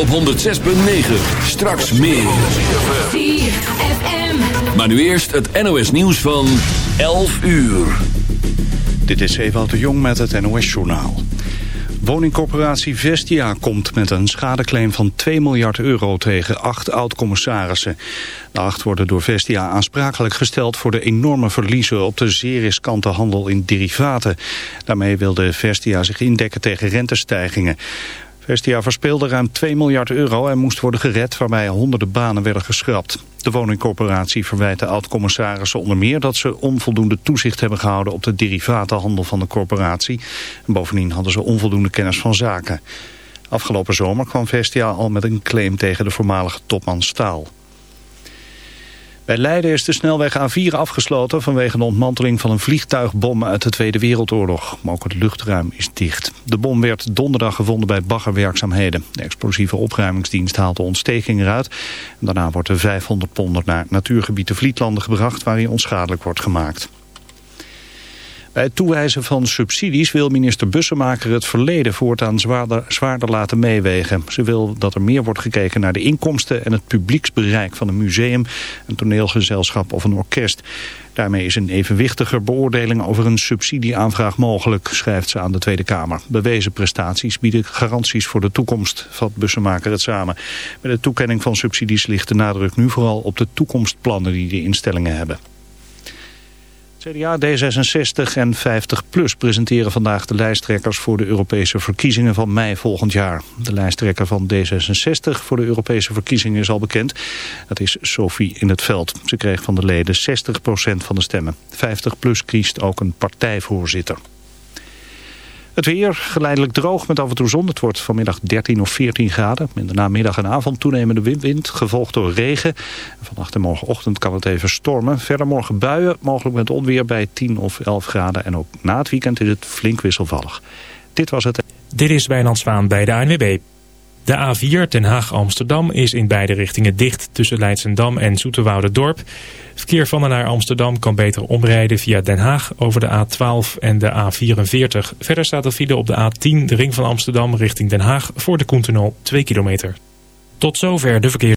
op 106.9. Straks meer. Maar nu eerst het NOS nieuws van 11 uur. Dit is Ewout de Jong met het NOS journaal. Woningcorporatie Vestia komt met een schadeclaim van 2 miljard euro tegen acht oud-commissarissen. De acht worden door Vestia aansprakelijk gesteld voor de enorme verliezen op de zeer riskante handel in derivaten. Daarmee wilde Vestia zich indekken tegen rentestijgingen. Vestia verspeelde ruim 2 miljard euro en moest worden gered waarbij honderden banen werden geschrapt. De woningcorporatie verwijt de oud-commissarissen onder meer dat ze onvoldoende toezicht hebben gehouden op de derivatenhandel van de corporatie. En bovendien hadden ze onvoldoende kennis van zaken. Afgelopen zomer kwam Vestia al met een claim tegen de voormalige topman Staal. Bij Leiden is de snelweg A4 afgesloten vanwege de ontmanteling van een vliegtuigbom uit de Tweede Wereldoorlog. Maar ook het luchtruim is dicht. De bom werd donderdag gevonden bij baggerwerkzaamheden. De explosieve opruimingsdienst haalt de ontsteking eruit. daarna wordt de 500 ponder naar natuurgebied de Vlietlanden gebracht waar hij onschadelijk wordt gemaakt. Bij het toewijzen van subsidies wil minister Bussemaker het verleden voortaan zwaarder, zwaarder laten meewegen. Ze wil dat er meer wordt gekeken naar de inkomsten en het publieksbereik van een museum, een toneelgezelschap of een orkest. Daarmee is een evenwichtiger beoordeling over een subsidieaanvraag mogelijk, schrijft ze aan de Tweede Kamer. Bewezen prestaties bieden garanties voor de toekomst, vat Bussemaker het samen. Met de toekenning van subsidies ligt de nadruk nu vooral op de toekomstplannen die de instellingen hebben. CDA, D66 en 50PLUS presenteren vandaag de lijsttrekkers voor de Europese verkiezingen van mei volgend jaar. De lijsttrekker van D66 voor de Europese verkiezingen is al bekend. Dat is Sophie in het veld. Ze kreeg van de leden 60% van de stemmen. 50PLUS kiest ook een partijvoorzitter. Het weer geleidelijk droog met af en toe zon. Het wordt vanmiddag 13 of 14 graden. In de namiddag en avond toenemende wind, gevolgd door regen. Vannacht en morgenochtend kan het even stormen. Verder morgen buien, mogelijk met onweer bij 10 of 11 graden. En ook na het weekend is het flink wisselvallig. Dit was het. Dit is Wijnand Zwaan bij de ANWB. De A4 Den Haag-Amsterdam is in beide richtingen dicht tussen Leidsendam en Dorp. Verkeer van en naar Amsterdam kan beter omrijden via Den Haag over de A12 en de A44. Verder staat de file op de A10, de ring van Amsterdam richting Den Haag voor de Koentunnel 2 kilometer. Tot zover de verkeer.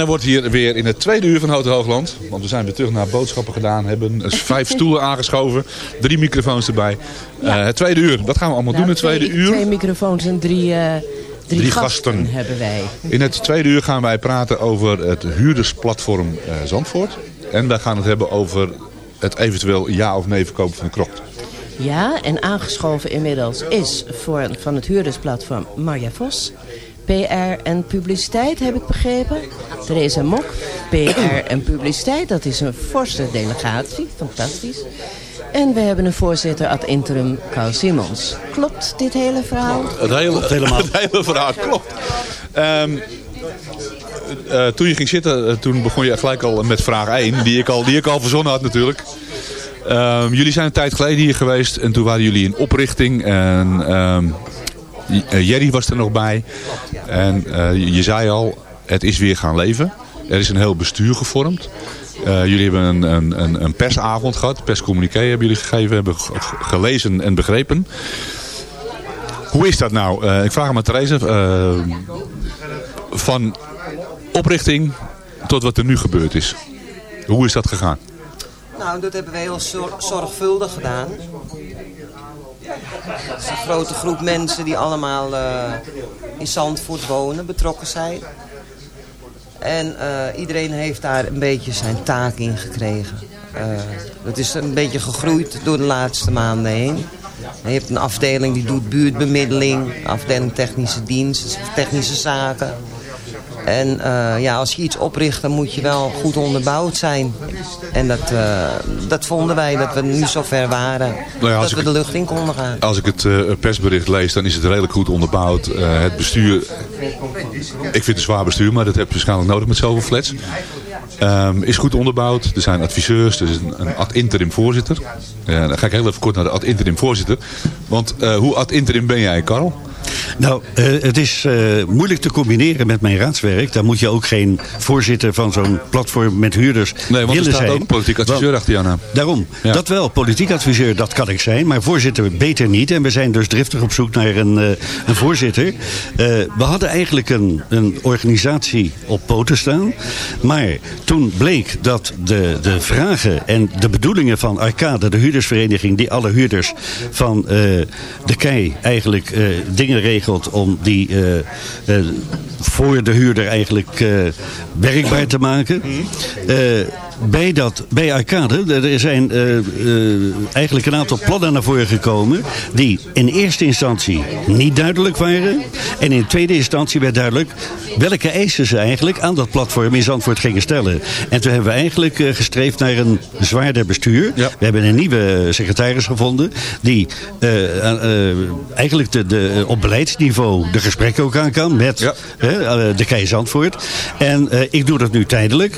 Dan wordt hier weer in het tweede uur van Hotel Hoogland. Want we zijn weer terug naar boodschappen gedaan. Hebben vijf stoelen aangeschoven. Drie microfoons erbij. Eh, het tweede uur. Wat gaan we allemaal doen in het tweede twee, uur? Twee microfoons en drie, eh, drie, Drie gasten, gasten. hebben wij. In het tweede uur gaan wij praten over het huurdersplatform eh, Zandvoort. En wij gaan het hebben over het eventueel ja of nee verkopen van de krocht. Ja, en aangeschoven inmiddels is voor, van het huurdersplatform Marja Vos. PR en publiciteit, heb ik begrepen. Er een mok. PR en publiciteit, dat is een forse delegatie. Fantastisch. En we hebben een voorzitter ad interim, Carl Simons. Klopt dit hele verhaal? Het hele, het hele verhaal klopt. Ehm, eh, toen je ging zitten, eh, toen begon je gelijk al met vraag 1, die ik al, die ik al verzonnen had natuurlijk. Ehm, jullie zijn een tijd geleden hier geweest en toen waren jullie in oprichting. En ehm, eh, Jerry was er nog bij. En eh, je je zei al, het is weer gaan leven. Er is een heel bestuur gevormd. Eh, jullie hebben een, een, een, persavond gehad. Perscommuniqué hebben jullie gegeven, hebben ge- ge- gelezen en begrepen. Hoe is dat nou? Eh, ik vraag hem aan Therese. eh, van oprichting tot wat er nu gebeurd is. Hoe is dat gegaan? Nou, dat hebben we heel zor- zorgvuldig gedaan. Het is een grote groep mensen die allemaal in Zandvoort wonen, betrokken zijn. En eh, iedereen heeft daar een beetje zijn taak in gekregen. Eh, dat is een beetje gegroeid door de laatste maanden heen. Je hebt een afdeling die doet buurtbemiddeling, afdeling technische dienst, technische zaken. En eh, ja, als je iets opricht, dan moet je wel goed onderbouwd zijn. En dat, eh, dat vonden wij, dat we nu zover waren, Nou ja, dat we de lucht in konden gaan. Als ik het eh, persbericht lees, dan is het redelijk goed onderbouwd. Het bestuur, ik vind het een zwaar bestuur, maar dat heb je waarschijnlijk nodig met zoveel flats. Ehm, is goed onderbouwd. Er zijn adviseurs, er is een, een ad interim voorzitter. Dan ga ik heel even kort naar de ad interim voorzitter. Want hoe ad interim ben jij, Karl? Nou, eh, het is eh, moeilijk te combineren met mijn raadswerk. Daar moet je ook geen voorzitter van zo'n platform met huurders Nee, want er willen staat zijn. ook politiek adviseur achter jou naam. Daarom. Ja. Dat wel. Politiek adviseur, dat kan ik zijn. Maar voorzitter beter niet. En we zijn dus driftig op zoek naar een, eh, een voorzitter. We hadden eigenlijk een, een organisatie op poten staan. Maar toen bleek dat de, de vragen en de bedoelingen van Arcade, de huurdersvereniging... die alle huurders van de KEI eigenlijk eh, dingen regelt... om die eh, eh, voor de huurder eigenlijk eh, werkbaar te maken... Bij, dat, bij Arcade, er zijn eh, eh, eigenlijk een aantal plannen naar voren gekomen... die in eerste instantie niet duidelijk waren. En in tweede instantie werd duidelijk welke eisen ze eigenlijk aan dat platform in Zandvoort gingen stellen. En toen hebben we eigenlijk eh, gestreefd naar een zwaarder bestuur. We hebben een nieuwe secretaris gevonden... die eigenlijk de, de, op beleidsniveau de gesprekken ook aan kan... met de KEI Zandvoort. En ik doe dat nu tijdelijk...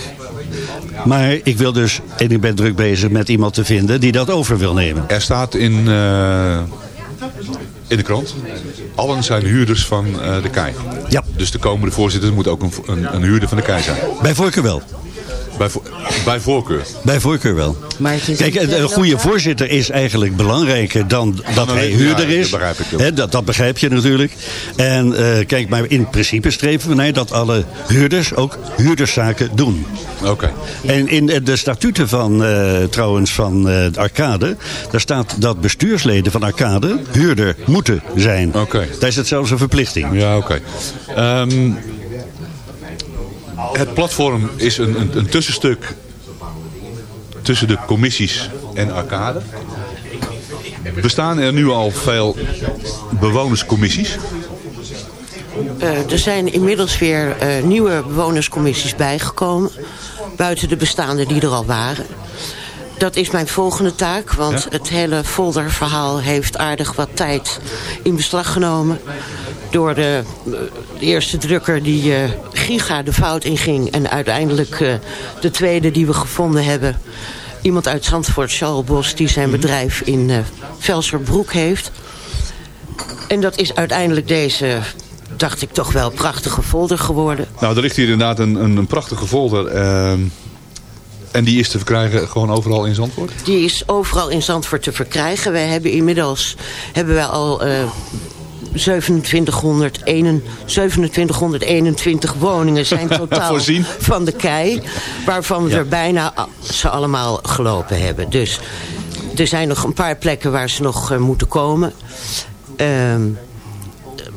Maar ik wil dus, en ik ben druk bezig met iemand te vinden die dat over wil nemen. Er staat in, eh, in de krant, allen zijn huurders van eh, de KEI. Ja. Dus de komende voorzitter moet ook een, een, een huurder van de KEI zijn. Bij voorkeur wel. Bij, vo- bij voorkeur. Bij voorkeur wel. Maar het is Kijk, een, goede voorzitter is eigenlijk belangrijker dan dat Dan hij huurder ja, is. dat begrijp ik ook. Hè, dat, dat begrijp je natuurlijk. En eh, kijk, maar in principe streven we naar dat alle huurders ook huurderszaken doen. Oké. En in de- statuten van, eh, trouwens, van eh, de Arcade... daar staat dat bestuursleden van Arcade huurder moeten zijn. Oké. Daar is het zelfs een verplichting. Ja, oké. Ehm, het platform is een, een, een tussenstuk tussen de commissies en Arcade. Bestaan er nu al veel bewonerscommissies? Eh, er zijn inmiddels weer eh, nieuwe bewonerscommissies bijgekomen. Buiten de bestaande die er al waren. Dat is mijn volgende taak, want het hele folderverhaal heeft aardig wat tijd in beslag genomen. Door de, eh, de eerste drukker die eh, giga de fout inging. En uiteindelijk eh, de tweede die we gevonden hebben. Iemand uit Zandvoort, Charles Bos, die zijn bedrijf in Velserbroek heeft. En dat is uiteindelijk deze, dacht ik toch wel, prachtige folder geworden. Nou, er ligt hier inderdaad een, een, een prachtige folder. ehm, en die is te verkrijgen gewoon overal in Zandvoort? Die is overal in Zandvoort te verkrijgen. Wij hebben inmiddels hebben wij al eh 2721, 2721 woningen zijn totaal Voorzien. van de kei. Waarvan we er bijna ze allemaal gelopen hebben. Dus er zijn nog een paar plekken waar ze nog eh, moeten komen. Ehm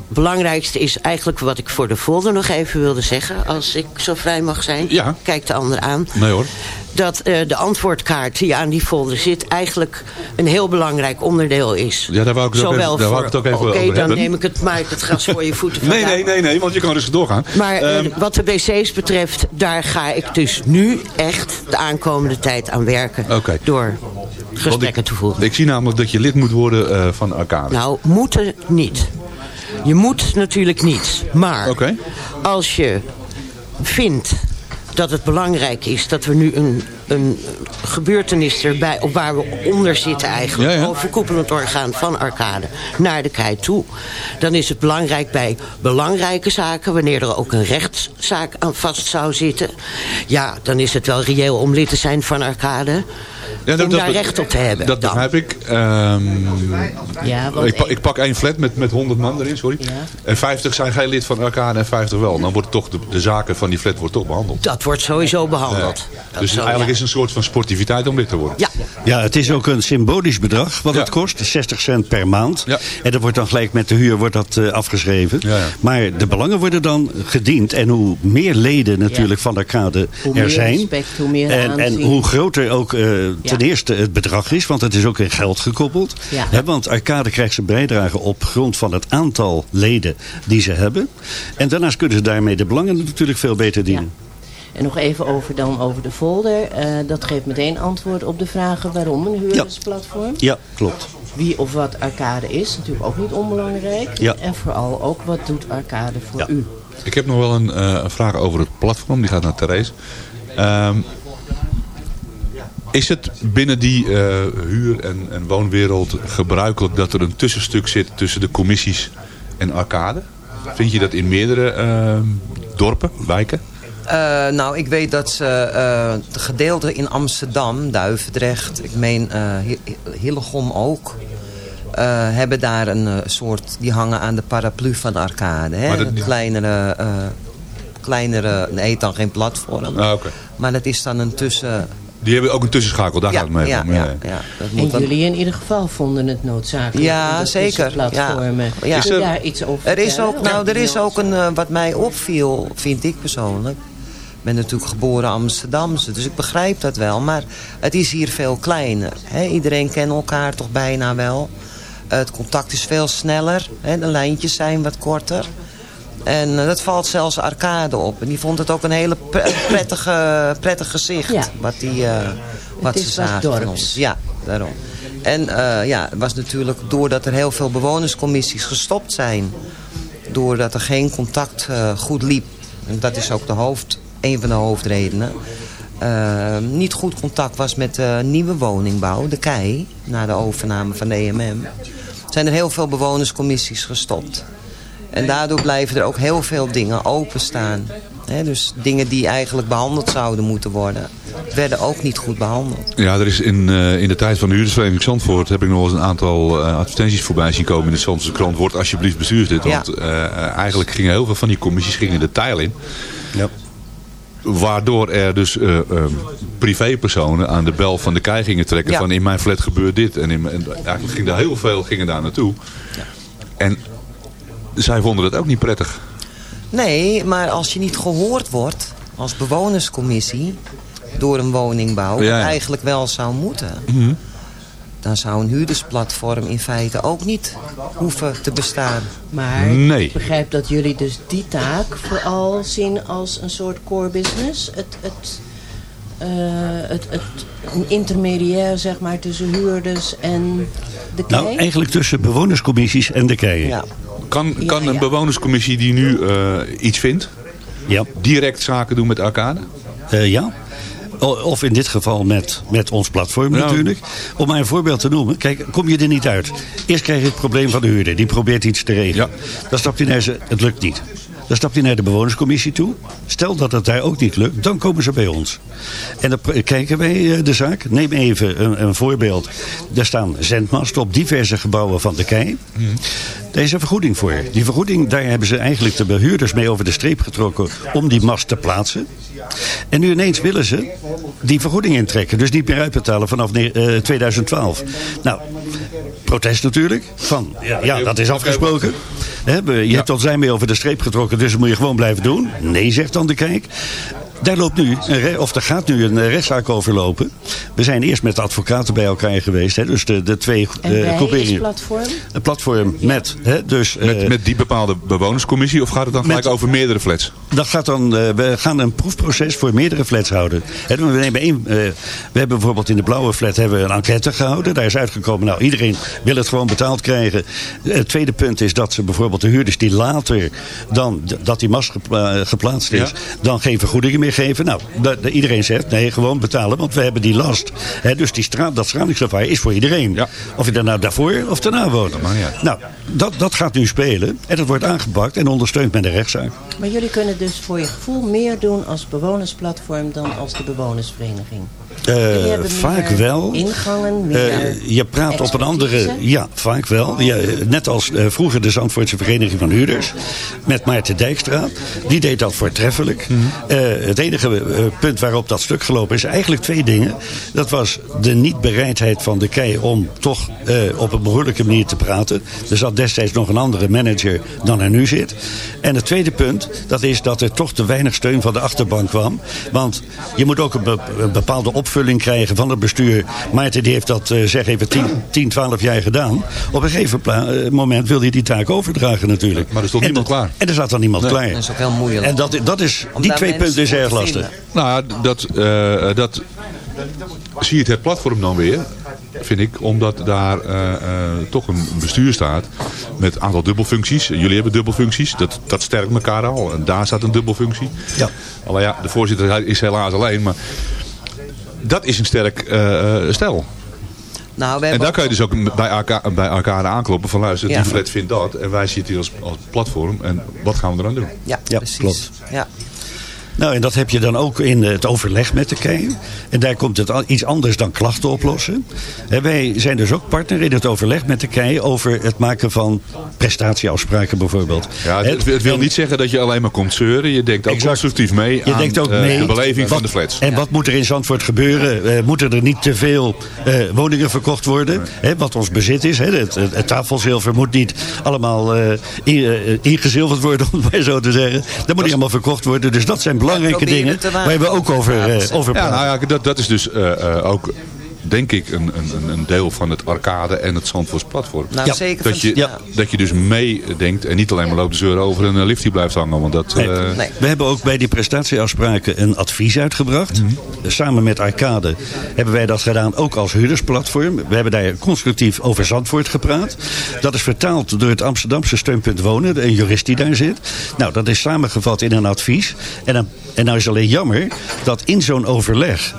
belangrijkste is eigenlijk wat ik voor de folder nog even wilde zeggen. Als ik zo vrij mag zijn. Ja. Kijk de ander aan. Nee hoor. Dat eh, de antwoordkaart die aan die folder zit... eigenlijk een heel belangrijk onderdeel is. Ja, daar wou ik het ook even- daar wou voor- ik het ook even Oké, dan neem ik het maar het gras voor je voeten Nee, vandaan. nee, nee, nee, want je kan rustig doorgaan. Maar eh, Ehm, wat de BC's betreft, daar ga ik dus nu echt de aankomende tijd aan werken. Oké. Door gesprekken ik, te voeren. Ik zie namelijk dat je lid moet worden eh, van Arcade. Nou, moeten niet. Je moet natuurlijk niet. Maar als je vindt dat het belangrijk is dat we nu een, een gebeurtenis erbij, op waar we onder zitten eigenlijk, Ja, ja. overkoepelend orgaan van Arcade, naar de kei toe, dan is het belangrijk bij belangrijke zaken, wanneer er ook een rechtszaak aan vast zou zitten, ja, dan is het wel reëel om lid te zijn van Arcade. Ja, om daar recht op te hebben. Dat dan. begrijp ik. Ehm, Ja, want ik, pa- ik pak één flat met, met 100 man erin, sorry. En 50 zijn geen lid van Arcade en 50 wel. Dan wordt toch de, de zaken van die flat wordt toch behandeld. Dat wordt sowieso behandeld. Ja. Dus zo, eigenlijk ja. is het een soort van sportiviteit om lid te worden. Ja. Ja, het is ook een symbolisch bedrag wat Ja. het kost. 60 cent per maand. Ja. En dat wordt dan gelijk met de huur wordt dat, eh, afgeschreven. Ja, ja. Maar de belangen worden dan gediend. En hoe meer leden natuurlijk van de kade Hoe er meer zijn. respect, hoe meer en, en hoe groter ook eh, ten eerste het bedrag is. Want het is ook in geld gekoppeld. Ja. Hè, want Arcade krijgt zijn bijdrage op grond van het aantal leden die ze hebben. En daarnaast kunnen ze daarmee de belangen natuurlijk veel beter dienen. En nog even over, dan over de folder. Eh, dat geeft meteen antwoord op de vragen waarom een huurdersplatform. Ja, klopt. Wie of wat Arcade is, natuurlijk ook niet onbelangrijk. Ja. En vooral ook wat doet Arcade voor Ja. u. Ik heb nog wel een, eh, vraag over het platform. Die gaat naar Therese. Ehm, is het binnen die eh, huur- en, en woonwereld gebruikelijk dat er een tussenstuk zit tussen de commissies en arcade. Vind je dat in meerdere eh, dorpen, wijken? Eh, nou, ik weet dat ze eh de gedeelte in Amsterdam, Duivendrecht, ik meen Hi- Hillegom ook, hebben daar een soort, die hangen aan de paraplu van Arcade. Hè? Dat- Een kleinere, kleinere, nee, dan geen platform. Ah. Maar dat is dan een tussen... Die hebben ook een tussenschakel, daar Ja, gaat het mee ja, om. ja, ja. Dat En dan- jullie in ieder geval vonden het noodzakelijk. Ja, zeker. tussenplatformen. Ja. Ja. je daar iets over Er is ook, nou, er is ook een, eh, wat mij opviel, vind ik persoonlijk. Ik ben natuurlijk geboren Amsterdamse, dus ik begrijp dat wel. Maar het is hier veel kleiner. Hè? Iedereen kent elkaar toch bijna wel. Het contact is veel sneller. Hè? De lijntjes zijn wat korter. En eh, dat valt zelfs Arcade op. En die vond het ook een hele pre- prettige, prettig gezicht. Ja. Wat, die, eh, wat is ze zagen van dorps. ons. Ja, daarom. En eh, ja, het was natuurlijk doordat er heel veel bewonerscommissies gestopt zijn. Doordat er geen contact eh, goed liep. En dat is ook de hoofd, een van de hoofdredenen. niet goed contact was met de nieuwe woningbouw, de KEI, na de overname van de EMM. Zijn er heel veel bewonerscommissies gestopt. En daardoor blijven er ook heel veel dingen openstaan. Hè, dus dingen die eigenlijk behandeld zouden moeten worden, werden ook niet goed behandeld. Ja, er is in, eh, in de tijd van de huurdersvereniging Zandvoort... heb ik nog eens een aantal eh, advertenties voorbij zien komen in de Zandse krant. Word alsjeblieft bestuurslid. Ja. Want eh, eigenlijk gingen heel veel van die commissies gingen de tijl in. Ja. Waardoor er dus eh, eh, privépersonen aan de bel van de kei gingen trekken. Ja. Van in mijn flat gebeurt dit. En, in, mijn- en eigenlijk ging daar heel veel gingen daar naartoe. En zij vonden het ook niet prettig. Nee, maar als je niet gehoord wordt als bewonerscommissie door een woningbouw, Ja, wat eigenlijk wel zou moeten, dan zou een huurdersplatform in feite ook niet hoeven te bestaan. Maar Nee. ik begrijp dat jullie dus die taak vooral zien als een soort core business. Het, het, eh, het, het een intermediair zeg maar tussen huurders en de kei. Nou, eigenlijk tussen bewonerscommissies en de keien. Ja. Kan, kan Ja, een bewonerscommissie die nu eh, iets vindt... Ja. direct zaken doen met Arcade? Eh, ja. Of in dit geval met, met ons platform Ja. natuurlijk. Om maar een voorbeeld te noemen. Kijk, kom je er niet uit. Eerst krijg je het probleem van de huurder. Die probeert iets te regelen. Dan stapt hij naar ze, het lukt niet. Dan stapt hij naar de bewonerscommissie toe. Stel dat het daar ook niet lukt, dan komen ze bij ons. En dan kijken wij eh, de zaak. Neem even een, een voorbeeld. Er staan zendmasten op diverse gebouwen van de kei. Daar is een vergoeding voor. Die vergoeding, daar hebben ze eigenlijk de behuurders mee over de streep getrokken om die mast te plaatsen. En nu ineens willen ze die vergoeding intrekken. Dus niet meer uitbetalen vanaf ne- eh, 2012. Nou, protest natuurlijk. Van, ja, dat is afgesproken. Je hebt ons zijn mee over de streep getrokken, dus moet je gewoon blijven doen. Nee, zegt dan de kijk. Daar loopt nu, een re- of er gaat nu een eh, rechtszaak over lopen. We zijn eerst met de advocaten bij elkaar geweest. Hè, dus de, de twee eh, groeperingen. platform. Een platform met, hè, dus... eh, Met, met die bepaalde bewonerscommissie? Of gaat het dan gelijk Met- over meerdere flats? Dat gaat dan, eh, we gaan een proefproces voor meerdere flats houden. Hè, we, nemen één, eh, we hebben bijvoorbeeld in de blauwe flat hebben we een enquête gehouden. Daar is uitgekomen, nou iedereen wil het gewoon betaald krijgen. Het tweede punt is dat ze bijvoorbeeld de huurders die later dan dat die mast gepla- geplaatst is, Ja. dan geen vergoedingen meer geven. Nou, iedereen zegt nee, gewoon betalen, want we hebben die last. Hè, dus die straat, dat stralingsgevaar is voor iedereen. Ja. Of je daar nou daarvoor of daarna woont. uit. Nou, dat, dat gaat nu spelen en dat wordt aangepakt en ondersteund met een rechtszaak. Maar jullie kunnen dus voor je gevoel meer doen als bewonersplatform dan als de bewonersvereniging. Eh, vaak meer wel. Ingangen, meer Eh, je praat op een andere... Ja, vaak wel. Ja, net als eh, vroeger de Zandvoortse Vereniging van Huurders. Met Maarten Dijkstra. Die deed dat voortreffelijk. Eh, het enige eh, punt waarop dat stuk gelopen is eigenlijk twee dingen. Dat was de niet-bereidheid van de KEI om toch eh, op een behoorlijke manier te praten. Er zat destijds nog een andere manager dan er nu zit. En het tweede punt, dat is dat er toch te weinig steun van de achterbank kwam. Want je moet ook een, be- een bepaalde opvulling krijgen van het bestuur. Maarten die heeft dat, eh, zeg even, 10, 10, 12 jaar gedaan. Op een gegeven moment wil hij die taak overdragen natuurlijk. Maar er stond niemand klaar. En er zat dan niemand klaar. Dat is ook heel moeilijk. En dat, dat is, Om die twee punten voor erg lastig. Nou ja, dat, eh, dat zie je het platform dan weer, vind ik. Omdat daar eh, eh, toch een bestuur staat met een aantal dubbelfuncties. Jullie hebben dubbelfuncties, dat, dat sterkt elkaar al. En daar staat een dubbelfunctie. Ja. Alleen ja, de voorzitter is helaas alleen, maar dat is een sterk stel. Nou, we En daar kan je dus ook bij elkaar, bij elkaar aankloppen van luister, Ja. die flat vindt dat en wij zitten hier als, als platform en wat gaan we eraan doen? Ja, Ja, precies. klopt. Ja. Nou, en dat heb je dan ook in het overleg met de KEI. En daar komt het iets anders dan klachten oplossen. En wij zijn dus ook partner in het overleg met de KEI over het maken van prestatieafspraken bijvoorbeeld. Ja, het, het wil niet zeggen dat je alleen maar komt zeuren. Je denkt ook Exact. constructief mee Je aan denkt ook eh, mee. de beleving van de flats. En wat moet er in Zandvoort gebeuren? Eh, moeten er niet te veel eh, woningen verkocht worden? Hè, wat ons bezit is. Hè? Het, het, het tafelzilver moet niet allemaal in- ingezilverd worden, om het maar zo te zeggen. Dat moet niet allemaal verkocht worden. Dus dat zijn belangrijke dingen waar we ook over, eh, over Ja, praten. nou ja, dat, dat is dus eh, eh, ook, denk ik, een, een, een deel van het arcade en het Zandvoorts platform. Nou, Ja. zeker. Dat je, ja. dat je dus meedenkt en niet alleen maar loopt te zeuren over een eh, lift die blijft hangen. Want dat, Nee. eh, Nee. We hebben ook bij die prestatieafspraken een advies uitgebracht. Mhm. Samen met Arcade hebben wij dat gedaan, ook als huurdersplatform. We hebben daar constructief over Zandvoort gepraat. Dat is vertaald door het Amsterdamse steunpunt Wonen, een jurist die daar zit. Nou, dat is samengevat in een advies. En, dan, en nou is het alleen jammer dat in zo'n overleg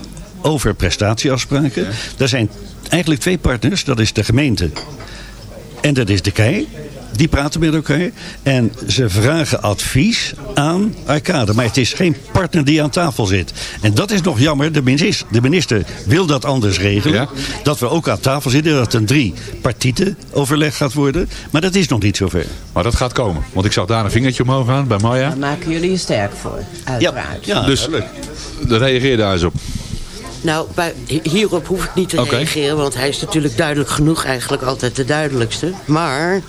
over prestatieafspraken... daar zijn eigenlijk twee partners, dat is de gemeente en dat is de KEI. Die praten met elkaar. En ze vragen advies aan Arcade. Maar het is geen partner die aan tafel zit. En dat is nog jammer. De minister, de minister wil dat anders regelen. Ja. Dat we ook aan tafel zitten. Dat een drie partieten overleg gaat worden. Maar dat is nog niet zover. maar dat gaat komen. Want ik zag daar een vingertje omhoog gaan bij Maya. Daar maken jullie je sterk voor, uiteraard. Ja, dus daar reageer daar eens op. Nou, bij, hierop hoef ik niet te reageren, want hij is natuurlijk duidelijk genoeg, eigenlijk altijd de duidelijkste. Maar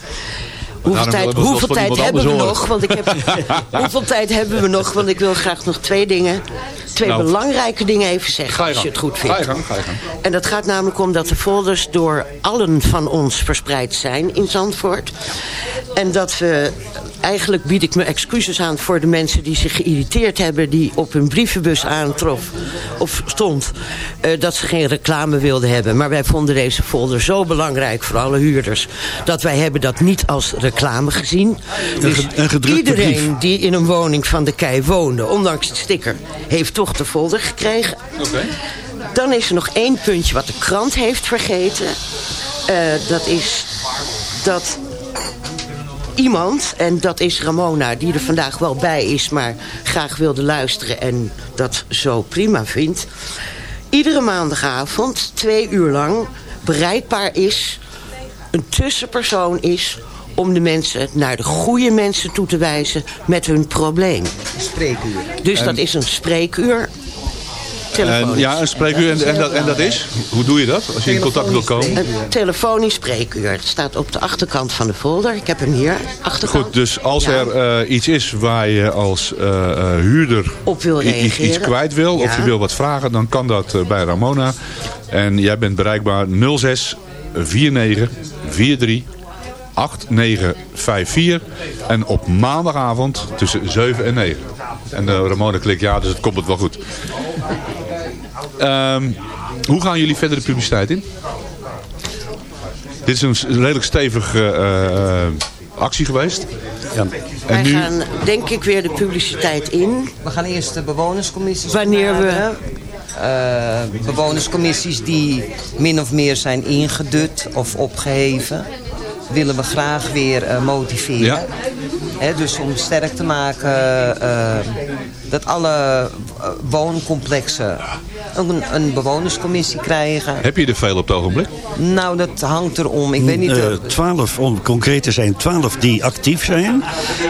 hoeveel tijd, hoeveel hebben we nog? Want ik heb, hoeveel tijd hebben we nog? Want ik wil graag nog twee dingen, twee Nou. belangrijke dingen even zeggen, Ga je als je het goed Ga je vindt. gang, ga je gang. En dat gaat namelijk om dat de folders door allen van ons verspreid zijn in Zandvoort. En dat we, eigenlijk bied ik me excuses aan voor de mensen die zich geïrriteerd hebben... die op hun brievenbus aantrof of stond eh, dat ze geen reclame wilden hebben. Maar wij vonden deze folder zo belangrijk voor alle huurders... dat wij hebben dat niet als reclame gezien. Dus ge- een gedrukte iedereen brief. die in een woning van de kei woonde... ondanks het sticker, heeft toch de folder gekregen. Dan is er nog één puntje wat de krant heeft vergeten. Eh, dat is dat iemand, en dat is Ramona... die er vandaag wel bij is, maar graag wilde luisteren... en dat zo prima vindt... iedere maandagavond, twee uur lang, bereikbaar is... een tussenpersoon is om de mensen naar de goede mensen toe te wijzen met hun probleem. Spreekuur. Dus dat is een spreekuur. En, ja, een spreekuur. En, en, dat, en dat is? Hoe doe je dat? Als je in contact wil komen? Een telefonisch spreekuur. Het staat op de achterkant van de folder. Ik heb hem hier, achterkant. Goed, dus als Ja. er eh, iets is waar je als eh, eh, huurder Op wil i- iets reageren. kwijt wil, of je wil wat vragen, dan kan dat bij Ramona. En jij bent bereikbaar 06 49 43 8954 en op maandagavond tussen 7 en 9. En Ramona klikt ja, dus het komt het wel goed. Ehm, hoe gaan jullie verder de publiciteit in? Dit is een redelijk stevige eh, actie geweest. Ja. Wij En nu, gaan denk ik weer de publiciteit in. We gaan eerst de bewonerscommissies Wanneer we-. Eh, bewonerscommissies die min of meer zijn ingedut of opgeheven... willen we graag weer eh, motiveren. Ja. Hè, dus om sterk te maken eh, dat alle eh, wooncomplexen een, een bewonerscommissie krijgen. heb je er veel op het ogenblik? Nou, dat hangt erom. Ik weet niet... Eh, eh, twaalf, om concreet te zijn, twaalf die actief zijn.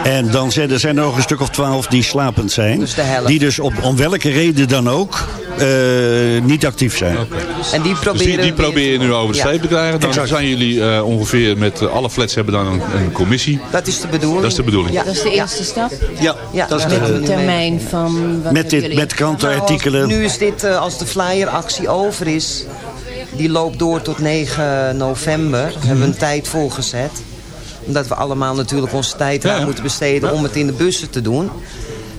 En dan zijn er, zijn er nog een stuk of twaalf die slapend zijn. Dus de helft. Die dus op, om welke reden dan ook eh, niet actief zijn. en die Dus proberen die, die je nu over de Ja. streep te krijgen. Dan Exact. zijn jullie eh, ongeveer met alle flats hebben dan een, een commissie. Dat is de bedoeling. Dat is de bedoeling. Ja. Dat is de eerste stap. Ja, Ja, dat is de- termijn van... wat met, dit, jullie? met krantenartikelen. Nou, als- nu is dit, eh, als de flyeractie over is, die loopt door tot 9 november. Daar hebben we een tijd voor gezet. Omdat we allemaal natuurlijk onze tijd Ja, aan ja. moeten besteden om het in de bussen te doen.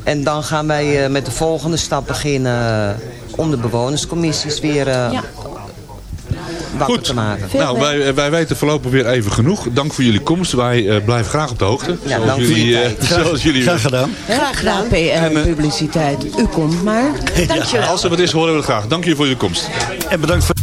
En dan gaan wij eh, met de volgende stap beginnen om de bewonerscommissies weer eh, Ja. Wakker Goed. te maken. Nou, wij, wij weten voorlopig weer even genoeg. Dank voor jullie komst. Wij eh, blijven graag op de hoogte. Ja, zoals, dank voor je jullie, eh, zoals jullie Graag gedaan. Graag gedaan. PR en publiciteit. U komt maar. Dankjewel. Als er wat is, horen we het graag. Dank jullie voor jullie komst. En bedankt voor...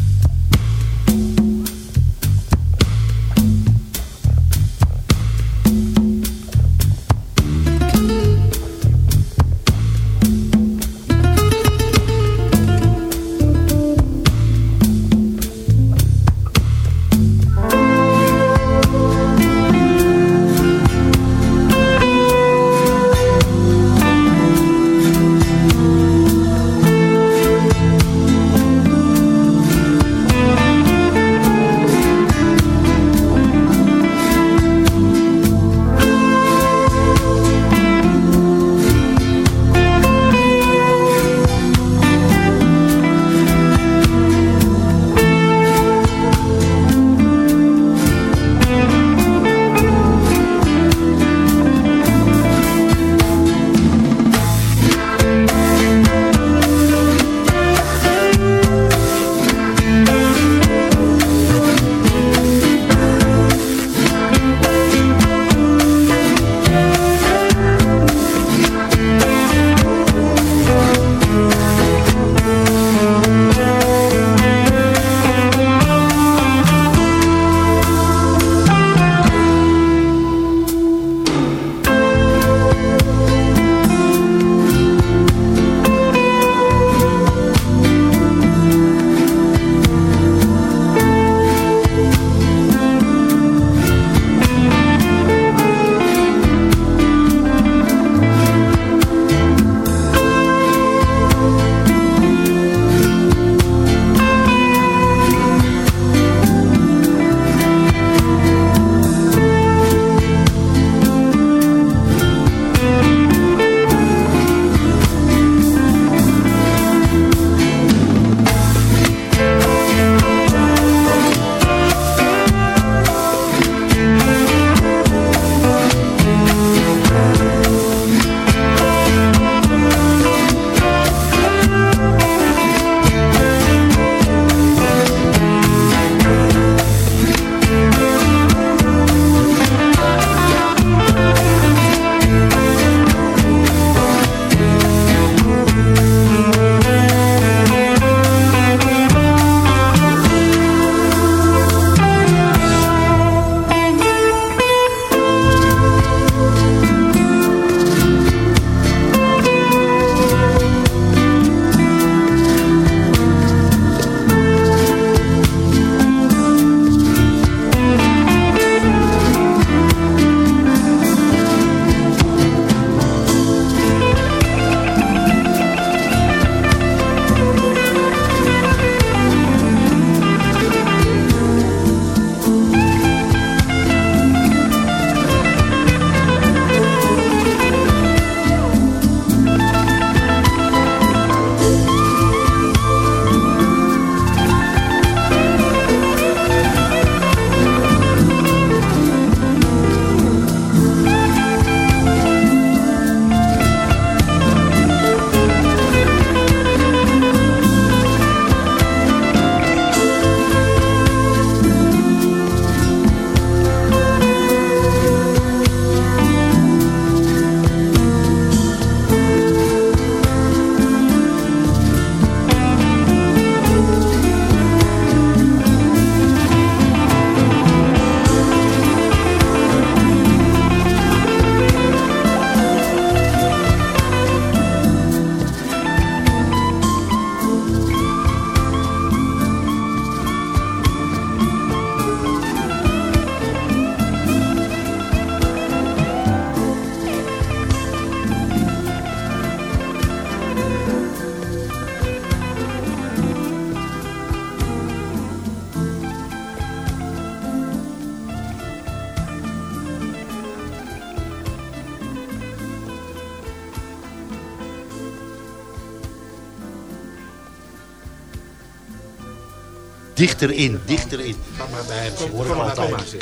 Dichterin, dichterin. Ga maar bij hem, hoor ik altijd.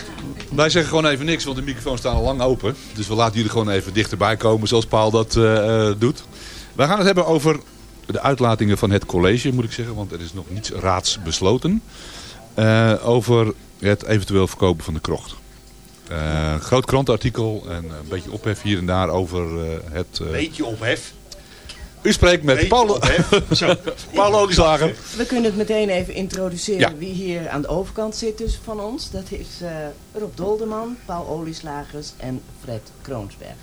Wij zeggen gewoon even niks, want de microfoons staan al lang open. Dus we laten jullie gewoon even dichterbij komen, zoals Paul dat eh, eh, doet. Wij gaan het hebben over de uitlatingen van het college, moet ik zeggen. Want er is nog niets raadsbesloten. Eh over het eventueel verkopen van de krocht. Eh, groot krantenartikel en een beetje ophef hier en daar over eh, het... eh, Beetje ophef. U spreekt met Paul. Paul Olieslager. We kunnen het meteen even introduceren Ja. wie hier aan de overkant zit dus van ons. Dat is eh, Rob Dolderman, Paul Olieslagers en Fred Kroonsberg.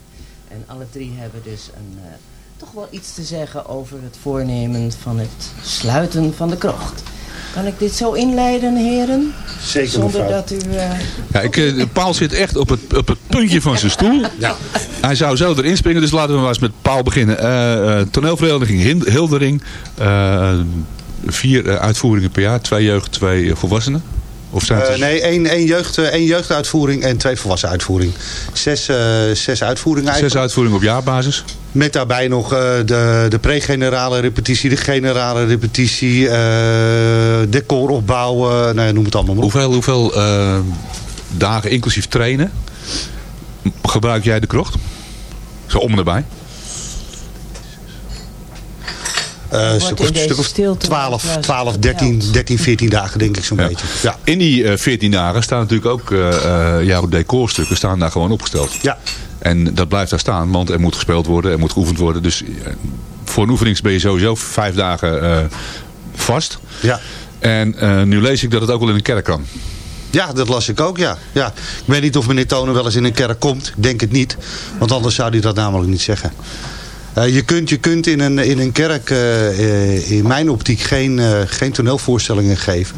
En alle drie hebben dus een, eh, toch wel iets te zeggen over het voornemen van het sluiten van de krocht. Kan ik dit zo inleiden, heren? Zeker, Zonder mevrouw. dat u... eh, Ja, ik, eh, Paul zit echt op het, op het puntje van zijn stoel. Ja. Hij zou zo erin springen, dus laten we maar eens met Paul beginnen. Eh, eh, toneelvereniging Hildering. eh, vier eh, uitvoeringen per jaar. Twee jeugd, twee volwassenen. Of zijn het Eh, nee, één, één, jeugd, eh, één jeugduitvoering en twee volwassen uitvoering. Zes, eh, zes uitvoeringen Zes eigenlijk. uitvoeringen op jaarbasis. Met daarbij nog de, de pre-generale repetitie, de generale repetitie, decoropbouw, eh, nou, ja, noem het allemaal maar op. Hoeveel, hoeveel dagen inclusief trainen gebruik jij de krocht? Zo om en erbij. Eh, stuk of- deze stuk of stilte 12, juist 12 13, 13, 14 dagen denk ik zo'n Ja. beetje. Ja. In die eh, 14 dagen staan natuurlijk ook eh, eh, jouw decorstukken staan daar gewoon opgesteld. Ja. En dat blijft daar staan, want er moet gespeeld worden, er moet geoefend worden. Dus voor een oefening ben je sowieso vijf dagen eh, vast. Ja. En eh, nu lees ik dat het ook wel in een kerk kan. Ja, dat las ik ook, ja. ja. Ik weet niet of meneer Tonen wel eens in een kerk komt. Ik denk het niet, want anders zou hij dat namelijk niet zeggen. Eh, je, kunt, je kunt in een, in een kerk eh, eh, in mijn optiek geen, geen toneelvoorstellingen geven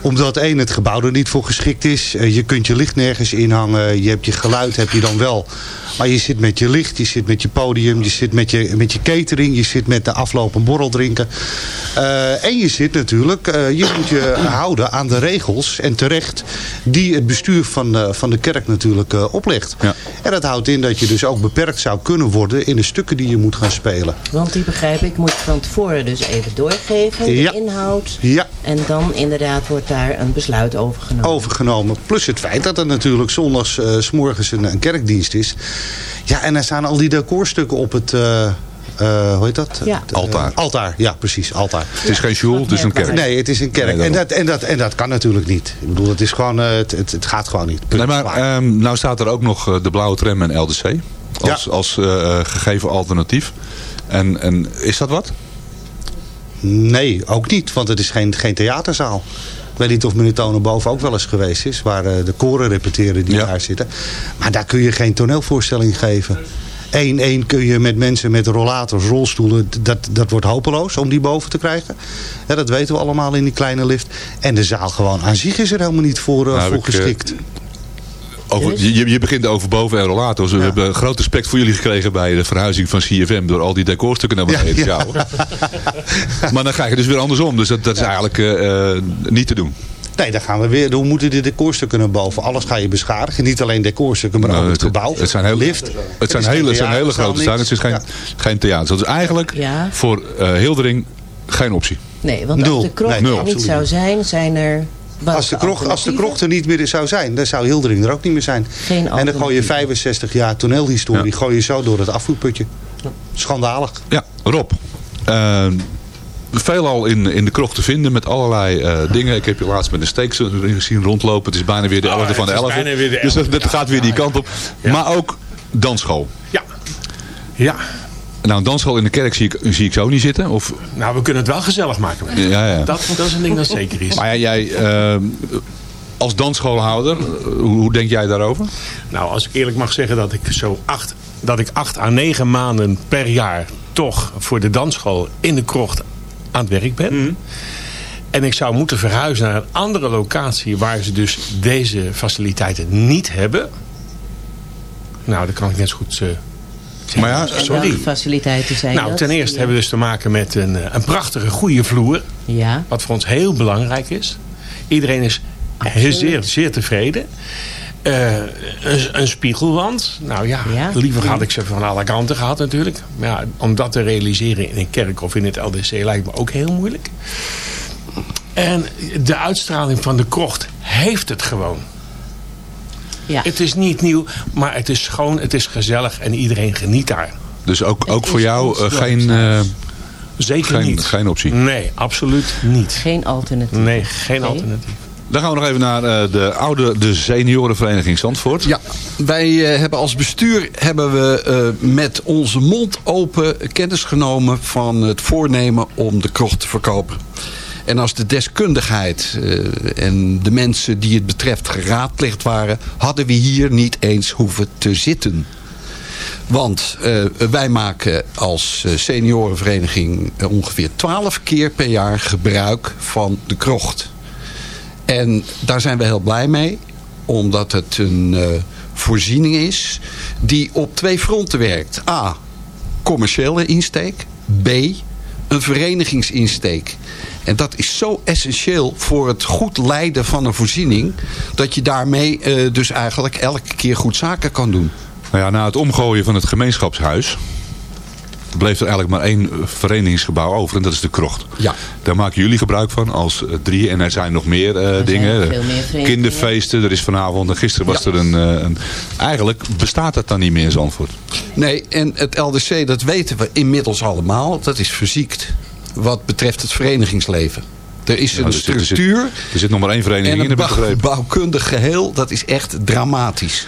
omdat één, het gebouw er niet voor geschikt is. Eh, je kunt je licht nergens inhangen. Je hebt je geluid, heb je dan wel. Maar je zit met je licht, je zit met je podium, je zit met je, met je catering. Je zit met de afloop een borrel drinken. Eh, en je zit natuurlijk, eh, je moet je houden aan de regels. En terecht, die het bestuur van, de- van de kerk natuurlijk eh, oplegt. Ja. En dat houdt in dat je dus ook beperkt zou kunnen worden in de stukken die je moet gaan spelen. Want die begrijp ik, moet je van tevoren dus even doorgeven, de Ja. inhoud. Ja. En dan inderdaad wordt daar een besluit over genomen. overgenomen. Plus het feit dat er natuurlijk zondags eh, s morgens een, een kerkdienst is. Ja, en er staan al die decorstukken op het... eh, eh, hoe heet dat? Ja. Altaar. altaar, ja precies, altaar. Het is geen school, het is een kerk. Nee, het is een kerk. Nee, en, dat, en, dat, en dat kan natuurlijk niet. Ik bedoel, het is gewoon, het, het, het gaat gewoon niet. Punt. Nee, maar ehm, nou staat er ook nog de blauwe tram en LDC. Als, Ja. als gegeven alternatief. En, en is dat wat? Nee, ook niet, want het is geen, geen theaterzaal. Ik weet niet of meneer Tonen boven ook wel eens geweest is... waar eh, de koren repeteren die Ja. daar zitten. Maar daar kun je geen toneelvoorstelling geven. Eén één kun je met mensen met rollators, rolstoelen... Dat, dat wordt hopeloos om die boven te krijgen. Ja, dat weten we allemaal in die kleine lift. En de zaal gewoon aan zich is er helemaal niet voor, eh, Nou, voor heb ik, eh, geschikt. Over, je, je begint over boven en rollators. We Ja. hebben groot respect voor jullie gekregen bij de verhuizing van CFM. Door al die decorstukken naar beneden te sjouwen. maar dan krijg je dus weer andersom. Dus dat, dat is eigenlijk eh, eh, niet te doen. Nee, dan gaan we weer. Hoe moeten de decorstukken naar boven? Alles ga je beschadigen. Niet alleen decorstukken, maar ook Nou, het gebouw. Het zijn, heel, lift. het zijn hele, zijn hele grote tuinen. Het is geen, geen theater. Dat is eigenlijk Ja. voor eh, Hildering geen optie. Nee, want Nul. als de krocht Nee, er nul, niet zou zijn, zijn er... Als de, krocht, als de krocht er niet meer zou zijn, dan zou Hildering er ook niet meer zijn. Geen en dan gooi je alternatief. 65 jaar toneelhistorie, gooi je zo door het afvoerputje. Schandalig. Ja, Rob. eh, veelal in, in de krocht te vinden met allerlei eh, dingen. Ik heb je laatst met een steek gezien rondlopen. Het is bijna weer de 11e Oh, van de het is 11e. bijna weer de Dus dat, 11e, dat ja. gaat weer die kant op. Maar ook dansschool. Ja. Ja. Nou, een dansschool in de kerk zie ik, zie ik zo niet zitten. Of, Nou, we kunnen het wel gezellig maken. ja, ja. Dat, dat is een ding dat zeker is. Maar jij, jij, eh, als dansschoolhouder, hoe, denk jij daarover? Nou, als ik eerlijk mag zeggen dat ik zo acht, dat ik acht à negen maanden per jaar toch voor de dansschool in de krocht aan het werk ben. En ik zou moeten verhuizen naar een andere locatie waar ze dus deze faciliteiten niet hebben. Nou, dat kan ik net zo goed eh. Maar ja, sorry. faciliteiten zijn Nou, dat? ten eerste Ja. hebben we dus te maken met een, eh, een prachtige, goede vloer. Ja, Wat voor ons heel belangrijk is. Iedereen is heel zeer, zeer tevreden. Eh, een, een spiegelwand. Nou ja, Ja. liever had ik ze van alle kanten gehad natuurlijk. Maar ja, om dat te realiseren in een kerk of in het LDC lijkt me ook heel moeilijk. En de uitstraling van de krocht heeft het gewoon. Ja. Het is niet nieuw, maar het is schoon, het is gezellig en iedereen geniet daar. Dus ook, ook voor jou eh, geen, eh, Zeker geen, niet. geen optie. Nee, absoluut niet. Geen alternatief. Nee, geen alternatief. Dan gaan we nog even naar eh, de oude de seniorenvereniging Zandvoort. Ja, wij eh, hebben als bestuur hebben we eh, met onze mond open kennis genomen van het voornemen om de krocht te verkopen. En als de deskundigheid eh, en de mensen die het betreft geraadpleegd waren, hadden we hier niet eens hoeven te zitten. Want eh, wij maken als eh, seniorenvereniging ongeveer 12 keer per jaar gebruik van de krocht. En daar zijn we heel blij mee. Omdat het een voorziening is die op twee fronten werkt. A, commerciële insteek. B, een verenigingsinsteek. En dat is zo essentieel voor het goed leiden van een voorziening... dat je daarmee eh, dus eigenlijk elke keer goed zaken kan doen. Nou ja, na het omgooien van het gemeenschapshuis bleef er eigenlijk maar één eh, verenigingsgebouw over en dat is de krocht. Ja. Daar maken jullie gebruik van als eh, drie en er zijn nog meer eh, zijn dingen. veel meer. Kinderfeesten, er is vanavond en gisteren was er een, een... Eigenlijk bestaat dat dan niet meer in Zandvoort. Nee, en het LDC, dat weten we inmiddels allemaal, dat is verziekt. Wat betreft het verenigingsleven. Er is Ja, een er zit- er zit- structuur. Er zit nog maar één vereniging En in, heb ik bouwkundig geheel, dat is echt dramatisch.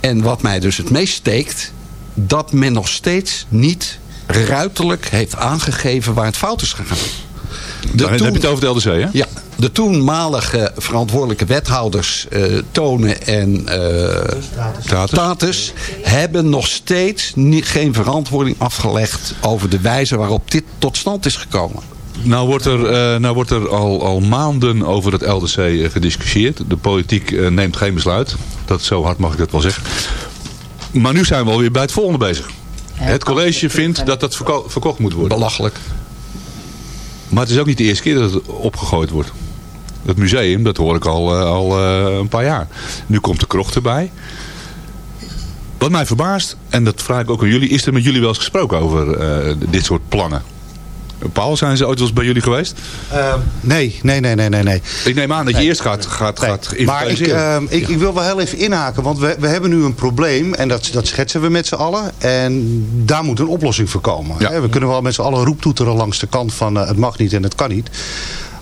En wat mij dus het meest steekt, dat men nog steeds niet ruiterlijk heeft aangegeven waar het fout is gegaan. De Dan heb je het over het LDC, hè? Ja, de toenmalige verantwoordelijke wethouders eh, Tonen en eh Tatus hebben nog steeds niet, geen verantwoording afgelegd over de wijze waarop dit tot stand is gekomen. Nou wordt er, eh, nou wordt er al, al maanden over het LDC gediscussieerd. De politiek neemt geen besluit. Dat zo hard mag ik dat wel zeggen. Maar nu zijn we alweer bij het volgende bezig. Het college vindt dat dat verko- verkocht moet worden. Belachelijk. Maar het is ook niet de eerste keer dat het opgegooid wordt. Het museum, dat hoor ik al, eh, al eh, een paar jaar. Nu komt de krocht erbij. Wat mij verbaast, en dat vraag ik ook aan jullie... is er met jullie wel eens gesproken over eh, dit soort plannen? Paul, zijn ze ooit wel eens bij jullie geweest? Eh, nee, nee, nee, nee, nee, nee. Ik neem aan dat je Nee. eerst gaat, gaat, gaat Maar ik, inventariseren. eh, ik, ik wil wel heel even inhaken, want we, we hebben nu een probleem en dat, dat schetsen we met z'n allen. En daar moet een oplossing voor komen. Hè, We kunnen wel met z'n allen roeptoeteren langs de kant van eh, het mag niet en het kan niet.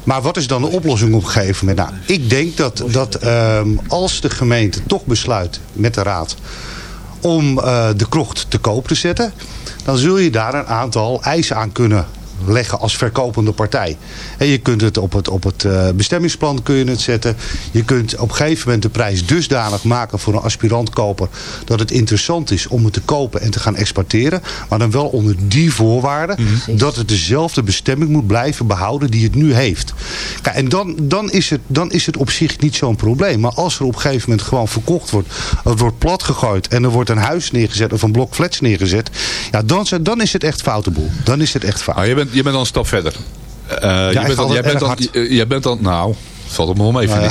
Maar wat is dan de oplossing op een gegeven moment? Nou, ik denk dat, dat ehm, als de gemeente toch besluit met de raad om eh, de krocht te koop te zetten, dan zul je daar een aantal eisen aan kunnen leggen als verkopende partij. En je kunt het op het, op het eh, bestemmingsplan kun je het zetten. Je kunt op een gegeven moment de prijs dusdanig maken voor een aspirantkoper dat het interessant is om het te kopen en te gaan exporteren. Maar dan wel onder die voorwaarden dat het dezelfde bestemming moet blijven behouden die het nu heeft. Kijk, en dan, dan, is het, dan is het op zich niet zo'n probleem. Maar als er op een gegeven moment gewoon verkocht wordt, het wordt platgegooid en er wordt een huis neergezet of een blok flats neergezet. Ja, dan, zijn- dan is het echt foute boel. Dan is het echt fout. Je, bent, je bent al een stap verder. Eh, Ja, je bent al, jij, bent al, je, bent al, nou, het valt op me wel mee, Nou.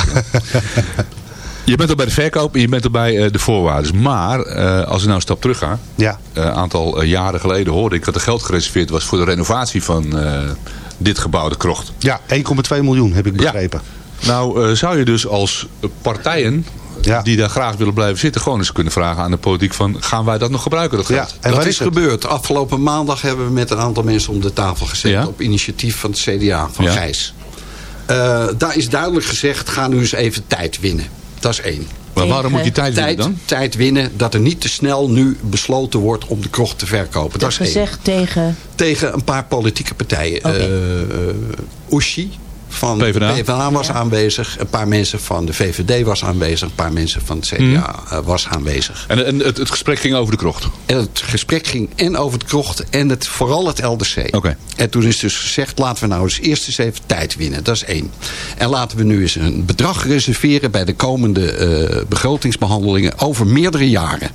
Je bent al bij de verkoop en je bent al bij eh, de voorwaarden. Maar eh, als ik nou een stap terug ga. Ja. Een aantal jaren geleden hoorde ik dat er geld gereserveerd was voor de renovatie van dit gebouw, de krocht. Ja, 1,2 miljoen heb ik begrepen. Nou zou je dus als partijen die daar graag willen blijven zitten... gewoon eens kunnen vragen aan de politiek van... gaan wij dat nog gebruiken, dat geld? dat is, gebeurd. Afgelopen maandag hebben we met een aantal mensen om de tafel gezet. Ja? Op initiatief van het CDA, van Ja. Gijs. Eh, daar is duidelijk gezegd, ga nu eens even tijd winnen. Dat is één. Maar waarom moet je tijd winnen dan? Tijd winnen, dat er niet te snel nu besloten wordt om de krocht te verkopen. Dat is één. Gezegd tegen... Tegen een paar politieke partijen. Oké. Eh, eh, Oeshi van PvdA. de PvdA was aanwezig. Een paar mensen van de VVD was aanwezig. Een paar mensen van het CDA Mhm. eh, was aanwezig. En, en het, het gesprek ging over de krocht? En het gesprek ging en over het krocht en het, vooral het LDC. Oké. En toen is dus gezegd, laten we nou eens eerst eens even tijd winnen. Dat is één. En laten we nu eens een bedrag reserveren bij de komende eh, begrotingsbehandelingen over meerdere jaren.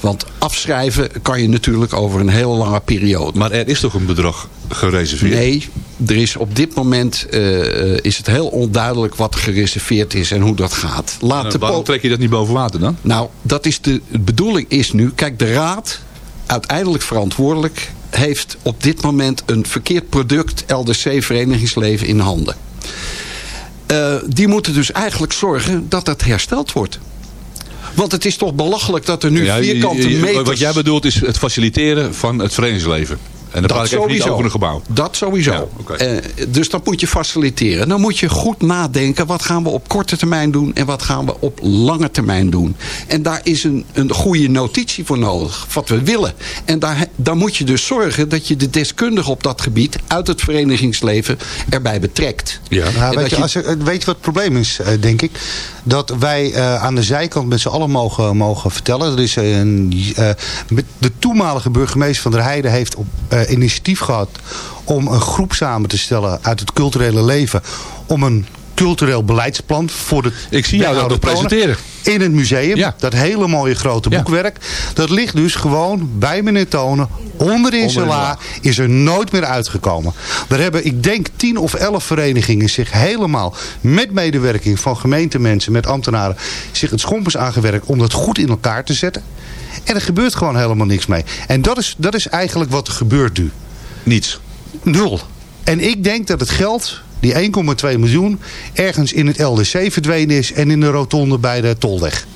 Want afschrijven kan je natuurlijk over een hele lange periode. Maar er is toch een bedrag gereserveerd? Nee, er is op dit moment eh, is het heel onduidelijk wat er gereserveerd is en hoe dat gaat. Laat Nou, waarom trek je dat niet boven water dan? nou, dat is de, de bedoeling is nu... Kijk, de Raad, uiteindelijk verantwoordelijk... heeft op dit moment een verkeerd product LDC Verenigingsleven in handen. Eh, die moeten dus eigenlijk zorgen dat dat hersteld wordt. Want het is toch belachelijk dat er nu Ja, vierkante meters... Wat jij bedoelt is het faciliteren van het verenigingsleven. En dan praat ik even niet over een gebouw. Dat sowieso. Eh, dus dat moet je faciliteren. Dan moet je goed nadenken. Wat gaan we op korte termijn doen? En wat gaan we op lange termijn doen? En daar is een, een goede notitie voor nodig. Wat we willen. En daar, dan moet je dus zorgen dat je de deskundigen op dat gebied... uit het verenigingsleven erbij betrekt. Ja. Nou, En weet, dat je, je- als er- weet je wat het probleem is, eh, denk ik? Dat wij eh, aan de zijkant met z'n allen mogen, mogen vertellen. Er is een, eh, de toenmalige burgemeester van der Heijden heeft op, eh, initiatief gehad... om een groep samen te stellen uit het culturele leven... om een cultureel beleidsplan voor de Ik zie jou dat presenteren. In het museum. Dat hele mooie grote boekwerk. Dat ligt dus gewoon bij meneer Tonen. Onderin zijn la. Is er nooit meer uitgekomen. Daar hebben, ik denk, tien of elf verenigingen zich helemaal met medewerking van gemeentemensen, met ambtenaren, zich het schompers aangewerkt om dat goed in elkaar te zetten. En er gebeurt gewoon helemaal niks mee. En dat is, dat is eigenlijk wat er gebeurt nu. Niets. Nul. En ik denk dat het geld, die 1,2 miljoen, ergens in het LDC verdwenen is en in de rotonde bij de Tolweg.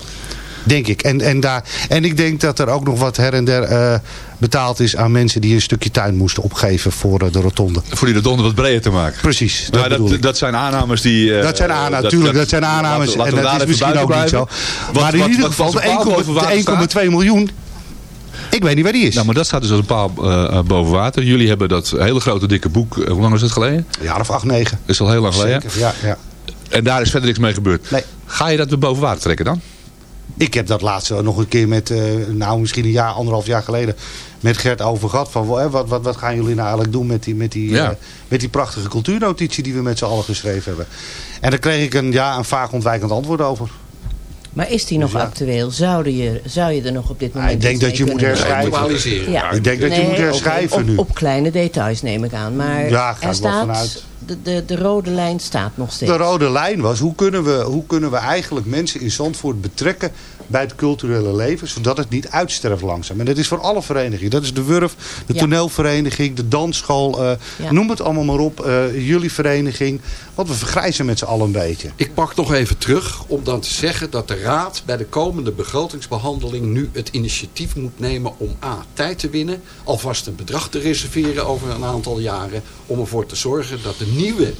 Denk ik. En, en, daar, en ik denk dat er ook nog wat her en der eh, betaald is aan mensen die een stukje tuin moesten opgeven voor eh, de rotonde. Voor die rotonde wat breder te maken. Precies, dat bedoel dat, dat zijn aannames die... eh, Dat zijn aannames, natuurlijk, dat zijn aannames. laten- en dat is misschien ook niet zo. Wat- maar in wat- ieder wat geval, als een paal boven de water staat- 1,2 miljoen, ik weet niet waar die is. Nou, maar dat staat dus als een paal eh, boven water. Jullie hebben dat hele grote dikke boek, hoe lang is het geleden? Een jaar of acht, negen. is al heel lang geleden. Zeker, ja, ja. En daar is verder niks mee gebeurd. Nee. Ga je dat weer boven water trekken dan? Ik heb dat laatst nog een keer met, eh, nou misschien een jaar, anderhalf jaar geleden, met Gert over gehad. Van, wat, wat, wat gaan jullie nou eigenlijk doen met die, met, die, Ja. eh, met die prachtige cultuurnotitie die we met z'n allen geschreven hebben. En daar kreeg ik een, ja, een vaag ontwijkend antwoord over. Maar is die nog Dus ja. actueel? Zou je, zou je er nog op dit moment ik denk iets dat je moet kunnen herschrijven. Ja. Ik denk dat je moet herschrijven op, nu. Op kleine details neem ik aan. Maar Ja, er wel staat, vanuit. De, de, de rode lijn staat nog steeds. De rode lijn was, hoe kunnen, we, hoe kunnen we eigenlijk mensen in Zandvoort betrekken bij het culturele leven, zodat het niet uitsterft langzaam. En dat is voor alle verenigingen. Dat is de Wurf, de Ja. toneelvereniging, de dansschool, eh, Ja. noem het allemaal maar op. eh, jullie vereniging. Want we vergrijzen met z'n allen een beetje. Ik pak nog even terug om dan te zeggen dat de Raad bij de komende begrotingsbehandeling nu het initiatief moet nemen om A. tijd te winnen, alvast een bedrag te reserveren over een aantal jaren, om ervoor te zorgen dat de nieuwe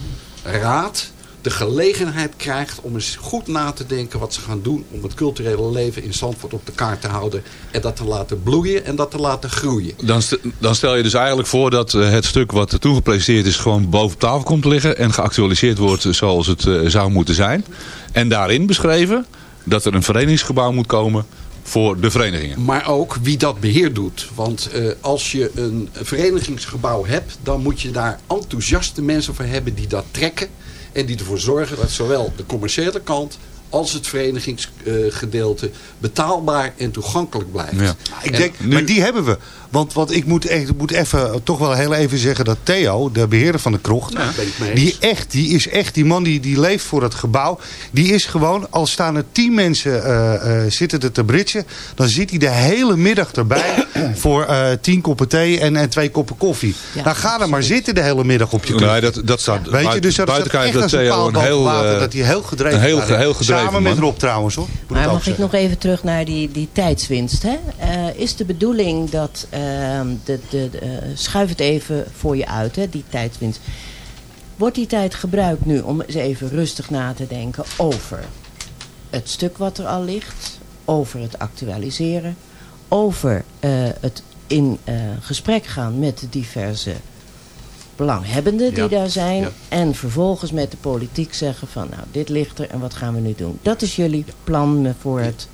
Raad de gelegenheid krijgt om eens goed na te denken wat ze gaan doen om het culturele leven in Zandvoort op de kaart te houden en dat te laten bloeien en dat te laten groeien. Dan, st- dan stel je dus eigenlijk voor dat eh, het stuk wat toen gepresenteerd is... gewoon boven tafel komt te liggen en geactualiseerd wordt zoals het eh, zou moeten zijn. En daarin beschreven dat er een verenigingsgebouw moet komen voor de verenigingen. Maar ook wie dat beheer doet. Want eh, als je een verenigingsgebouw hebt... dan moet je daar enthousiaste mensen voor hebben die dat trekken. En die ervoor zorgen dat zowel de commerciële kant... als het verenigingsgedeelte betaalbaar en toegankelijk blijft. Ja. Ik En denk, maar die hebben we. Want, want ik moet, echt, moet even, toch wel heel even zeggen dat Theo, de beheerder van de krocht, Ja, die, echt, die is echt, die man die, die leeft voor het gebouw, die is gewoon, al staan er tien mensen eh, eh, zitten er te britsen, dan zit hij de hele middag erbij voor eh, tien koppen thee en, en twee koppen koffie. Ja, dan ga er maar zitten de hele middag op je. Nee, dat, dat staat Weet je, dus dat buiten staat kijf echt dat als een Theo paal een heel, water, eh, dat hij heel gedreven heel, heel gedreven Samen met. Rob trouwens hoor. Moet Maar mag ik nog even terug naar die, die tijdswinst? Hè? Eh, is de bedoeling dat, de, de, de, eh, schuif het even voor je uit, hè, die tijdswinst. Wordt die tijd gebruikt nu om eens even rustig na te denken over het stuk wat er al ligt, over het actualiseren, over eh, het in eh, gesprek gaan met de diverse belanghebbenden die daar zijn. ja. En vervolgens met de politiek zeggen van nou dit ligt er en wat gaan we nu doen. Dat is jullie plan voor het...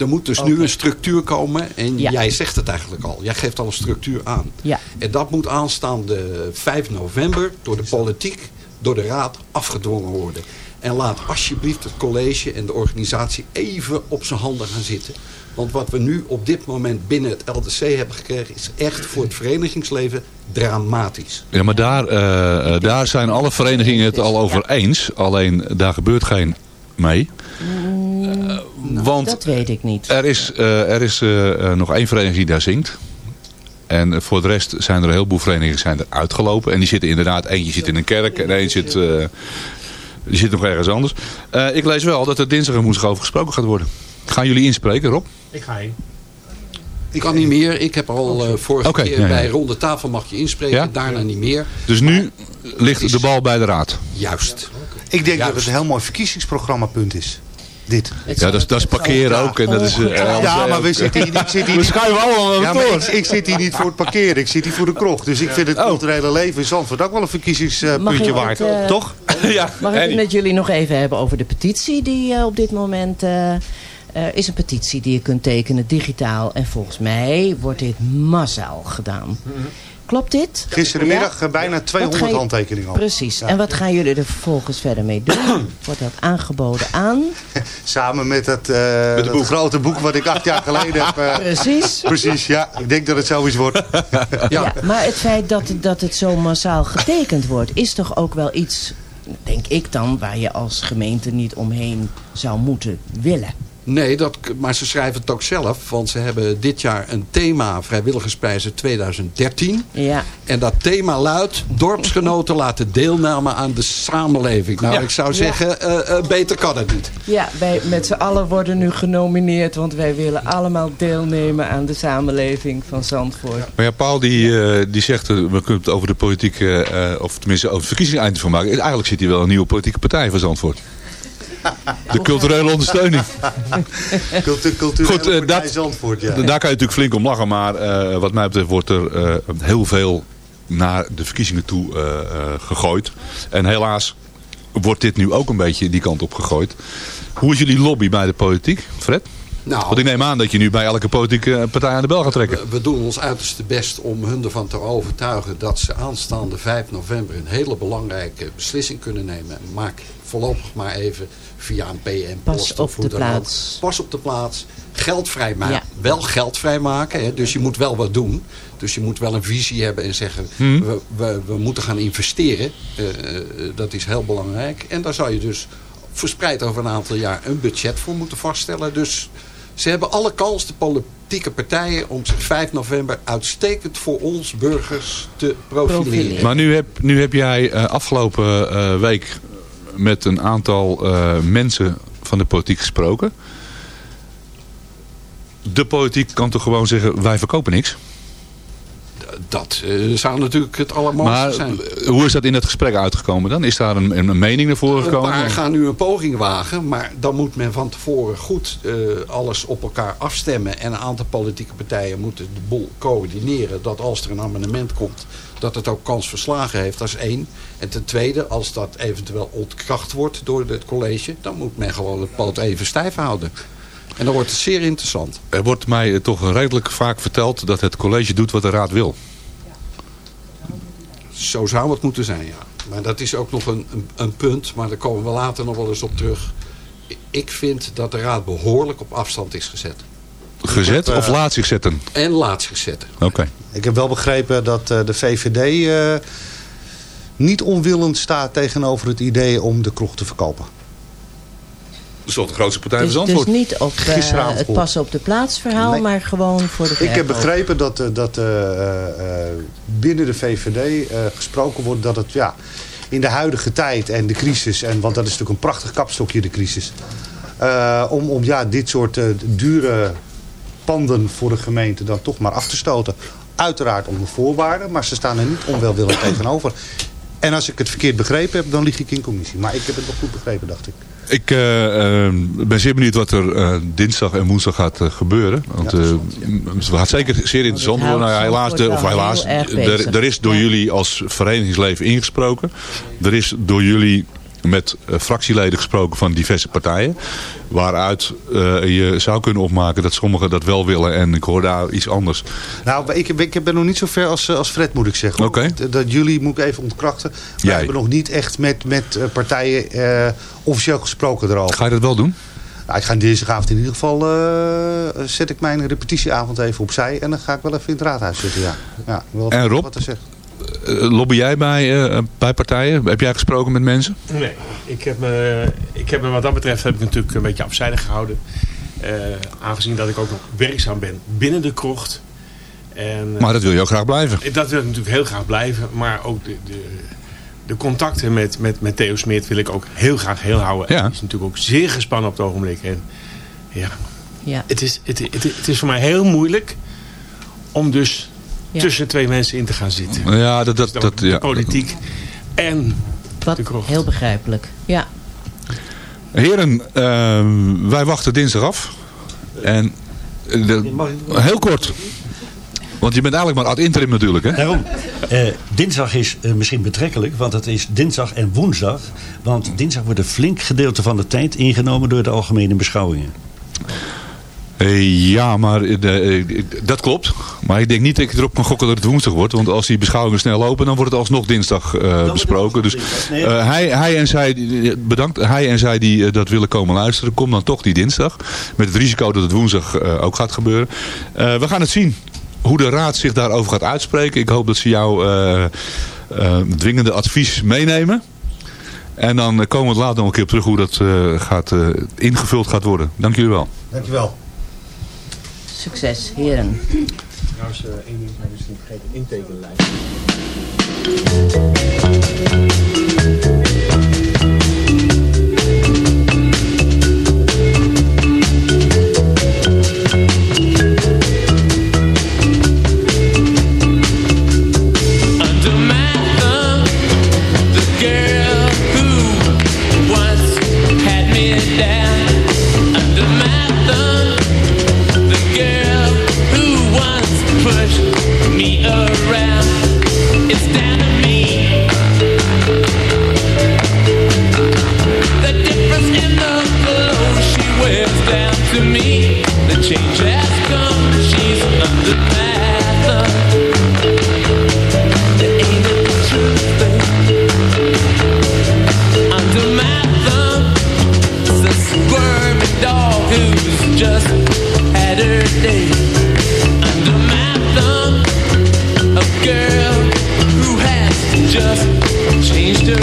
Er moet dus nu een structuur komen. En Ja. jij zegt het eigenlijk al. Jij geeft al een structuur aan. Ja. En dat moet aanstaande 5 november door de politiek, door de raad afgedwongen worden. En laat alsjeblieft het college en de organisatie even op zijn handen gaan zitten. Want wat we nu op dit moment binnen het LDC hebben gekregen... is echt voor het verenigingsleven dramatisch. Ja, maar daar, eh, eh, daar zijn alle verenigingen het al over eens. Alleen daar gebeurt geen mee. Want dat weet ik niet. er is, eh, er is eh, eh, nog één vereniging die daar zingt. En voor de rest zijn er een heleboel verenigingen zijn er uitgelopen. En die zitten inderdaad, eentje zit in een kerk en één zit, eh, die zit nog ergens anders. Eh, ik lees wel dat er dinsdag en woensdag over gesproken gaat worden. Gaan jullie inspreken, Rob? Ik ga heen. Ik kan niet meer. Ik heb al eh, vorige keer ja, ja. bij ronde tafel mag je inspreken. Ja? Daarna niet meer. Dus nu ligt de bal bij de raad. Juist. Ik denk dat het een heel mooi verkiezingsprogrammapunt is. Dit. Ja, dat is, dat is parkeren ook. En dat is, eh, ja, maar we zitten hier, ik zit hier We schuiven allemaal ja, ik, ik zit hier niet voor het parkeren, ik zit hier voor de kroeg. Dus ik vind het culturele leven in Zandvoort ook wel een verkiezingspuntje waard. eh, Toch? ja, Mag ik het met jullie nog even hebben over de petitie die eh, op dit moment... eh, er is een petitie die je kunt tekenen digitaal. En volgens mij wordt dit massaal gedaan. Klopt dit? Gisterenmiddag Ja? bijna Wat 200 ga je- handtekeningen al. Precies. Ja. En wat gaan jullie er vervolgens verder mee doen? Wordt dat aangeboden aan? Samen met het, eh, dat boek. grote boek wat ik acht jaar geleden heb. eh, Precies. Precies, ja. Ik denk dat het zoiets wordt. Ja. maar het feit dat, het- dat het zo massaal getekend wordt... is toch ook wel iets, denk ik dan... waar je als gemeente niet omheen zou moeten willen. Nee, dat, maar ze schrijven het ook zelf. Want ze hebben dit jaar een thema Vrijwilligersprijzen 2013. Ja. En dat thema luidt... Dorpsgenoten laten deelnemen aan de samenleving. Nou, Ja. ik zou Ja. zeggen, eh, eh, beter kan het niet. Ja, wij met z'n allen worden nu genomineerd... want wij willen allemaal deelnemen aan de samenleving van Zandvoort. Maar ja, Paul die, eh, die zegt, we kunnen het over de politiek, of tenminste over het verkiezingseind van maken. Eigenlijk zit hij wel een nieuwe politieke partij van Zandvoort. De culturele ondersteuning. Cultu culturele Goed, partij dat- Zandvoort, ja. Daar kan je natuurlijk flink om lachen, maar eh, wat mij betreft wordt er eh, heel veel naar de verkiezingen toe gegooid. En helaas wordt dit nu ook een beetje die kant op gegooid. Hoe is jullie lobby bij de politiek, Fred? Nou, Want ik neem aan dat je nu bij elke politieke partij aan de bel gaat trekken. We, we doen ons uiterste best om hun ervan te overtuigen dat ze aanstaande 5 november een hele belangrijke beslissing kunnen nemen. Maak voorlopig maar even via een PM Pas post op of hoe de dan ook. plaats. Pas op de plaats. Geld vrijmaken. Ja. Wel geld vrijmaken. Hè? Dus je moet wel wat doen. Dus je moet wel een visie hebben en zeggen Hmm. we, we, we moeten gaan investeren. Eh, eh, dat is heel belangrijk. En daar zou je dus verspreid over een aantal jaar een budget voor moeten vaststellen. Dus ze hebben alle kans, de politieke partijen, om zich 5 november uitstekend voor ons burgers te profileren. Maar nu heb, nu heb jij eh, afgelopen eh, week met een aantal eh, mensen van de politiek gesproken. De politiek kan toch gewoon zeggen, wij verkopen niks? Dat eh, zou natuurlijk het allermooiste zijn. eh, hoe is dat in het gesprek uitgekomen dan? Is daar een, een mening naar voren gekomen? paar gaan nu een poging wagen, maar dan moet men van tevoren goed alles op elkaar afstemmen. En een aantal politieke partijen moeten de boel coördineren. Dat als er een amendement komt, dat het ook kans verslagen heeft. Dat is één. En ten tweede, als dat eventueel ontkracht wordt door het college, dan moet men gewoon het poot even stijf houden. En dan wordt het zeer interessant. Er wordt mij eh, toch redelijk vaak verteld dat het college doet wat de raad wil. Zo zou het moeten zijn, ja. Maar dat is ook nog een, een, een punt, maar daar komen we later nog wel eens op terug. Ik vind dat de raad behoorlijk op afstand is gezet. Gezet heb, of eh, laat zich zetten? En laat zich zetten. Oké. Ik heb wel begrepen dat eh, de VVD eh, niet onwillend staat tegenover het idee om de kroeg te verkopen. Dat is toch de grootste partij Dus, van dus Zandvoort? niet op eh, Gisteravond het passen op de plaats verhaal, Nee. maar gewoon voor de Ik heb begrepen dat, dat eh, eh, eh, binnen de VVD eh, gesproken wordt dat het ja, in de huidige tijd en de crisis, en, want dat is natuurlijk een prachtig kapstokje de crisis, eh, om, om ja, dit soort eh, dure panden voor de gemeente dan toch maar af te stoten. Uiteraard onder voorwaarden, maar ze staan er niet onwelwillend tegenover. En als ik het verkeerd begrepen heb, dan lig ik in commissie. Maar ik heb het wel goed begrepen, dacht ik. Ik eh, eh, ben zeer benieuwd wat er eh, dinsdag en woensdag gaat gebeuren. Want eh, het gaat zeker zeer interessant worden. Nou ja, helaas, de, of helaas er, er is door Ja. jullie als verenigingsleven ingesproken. Er is door jullie met eh, fractieleden gesproken van diverse partijen. Waaruit eh, je zou kunnen opmaken dat sommigen dat wel willen. En ik hoor daar iets anders. Nou, ik, ik ben nog niet zo ver als, eh, als Fred, moet ik zeggen. Oké. Dat, dat jullie moet ik even ontkrachten. Wij Jij. hebben nog niet echt met, met partijen officieel gesproken erover. Ga je dat wel doen? Nou, ik ga dinsdagavond in ieder geval, zet ik mijn repetitieavond even opzij. En dan ga ik wel even in het raadhuis zitten, ja. ja wel En Rob? Wat te zeggen. Eh, lobby jij bij, eh, bij partijen? Heb jij gesproken met mensen? Nee, ik heb, me, ik heb me wat dat betreft heb ik natuurlijk een beetje afzijdig gehouden. Eh, aangezien dat ik ook nog werkzaam ben binnen de krocht. En, eh, Maar dat wil je ook graag blijven. Dat wil ik natuurlijk heel graag blijven. Maar ook de, de, de contacten met, met, met Theo Smit wil ik ook heel graag heel houden. Ja. Hij is natuurlijk ook zeer gespannen op het ogenblik. En ja, Ja. het, is, het, het, het is voor mij heel moeilijk om dus Ja. tussen twee mensen in te gaan zitten. Ja, dat, dat, Dus dat, de ja. politiek en Wat de krocht. heel begrijpelijk. Ja. Heren, ehm, wij wachten dinsdag af. En eh, de- heel kort. Want je bent eigenlijk maar ad interim natuurlijk, hè? Daarom. Eh, dinsdag is eh, misschien betrekkelijk, want het is dinsdag en woensdag. Want dinsdag wordt een flink gedeelte van de tijd ingenomen door de algemene beschouwingen. Eh, ja, maar eh, de, eh, dat klopt. Maar ik denk niet dat ik erop kan gokken dat het woensdag wordt. Want als die beschouwingen snel lopen, dan wordt het alsnog dinsdag besproken. Dus hij, hij en zij, die- bedankt, hij en zij die dat willen komen luisteren, kom dan toch die dinsdag. Met het risico dat het woensdag ook gaat gebeuren. We gaan het zien hoe de raad zich daarover gaat uitspreken. Ik hoop dat ze jouw dwingende advies meenemen. En dan komen we het later nog een keer op terug hoe dat gaat, ingevuld gaat worden. Dank jullie wel. Dankjewel. Succes, heren. Trouwens, eh, één ding zijn misschien vergeten. Intekenlijst. Easter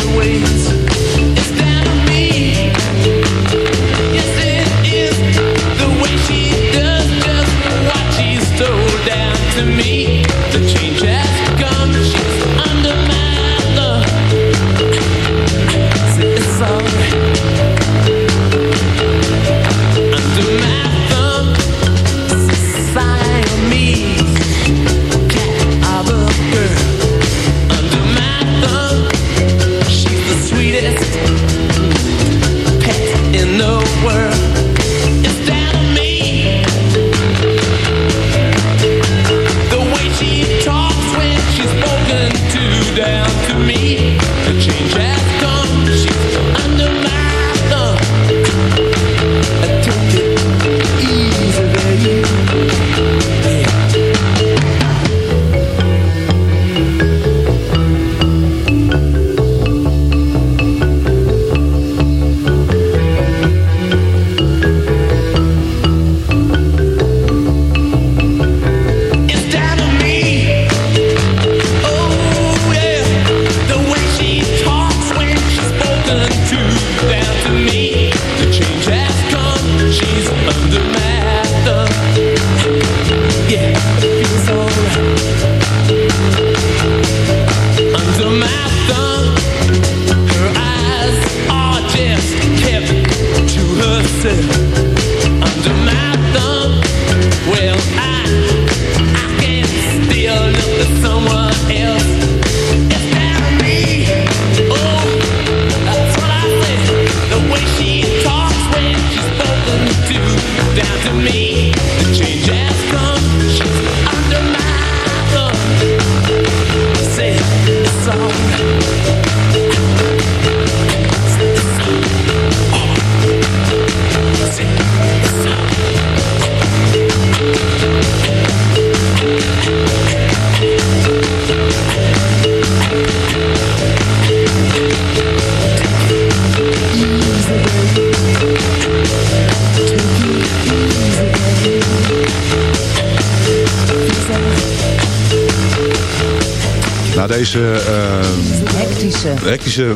Hectische...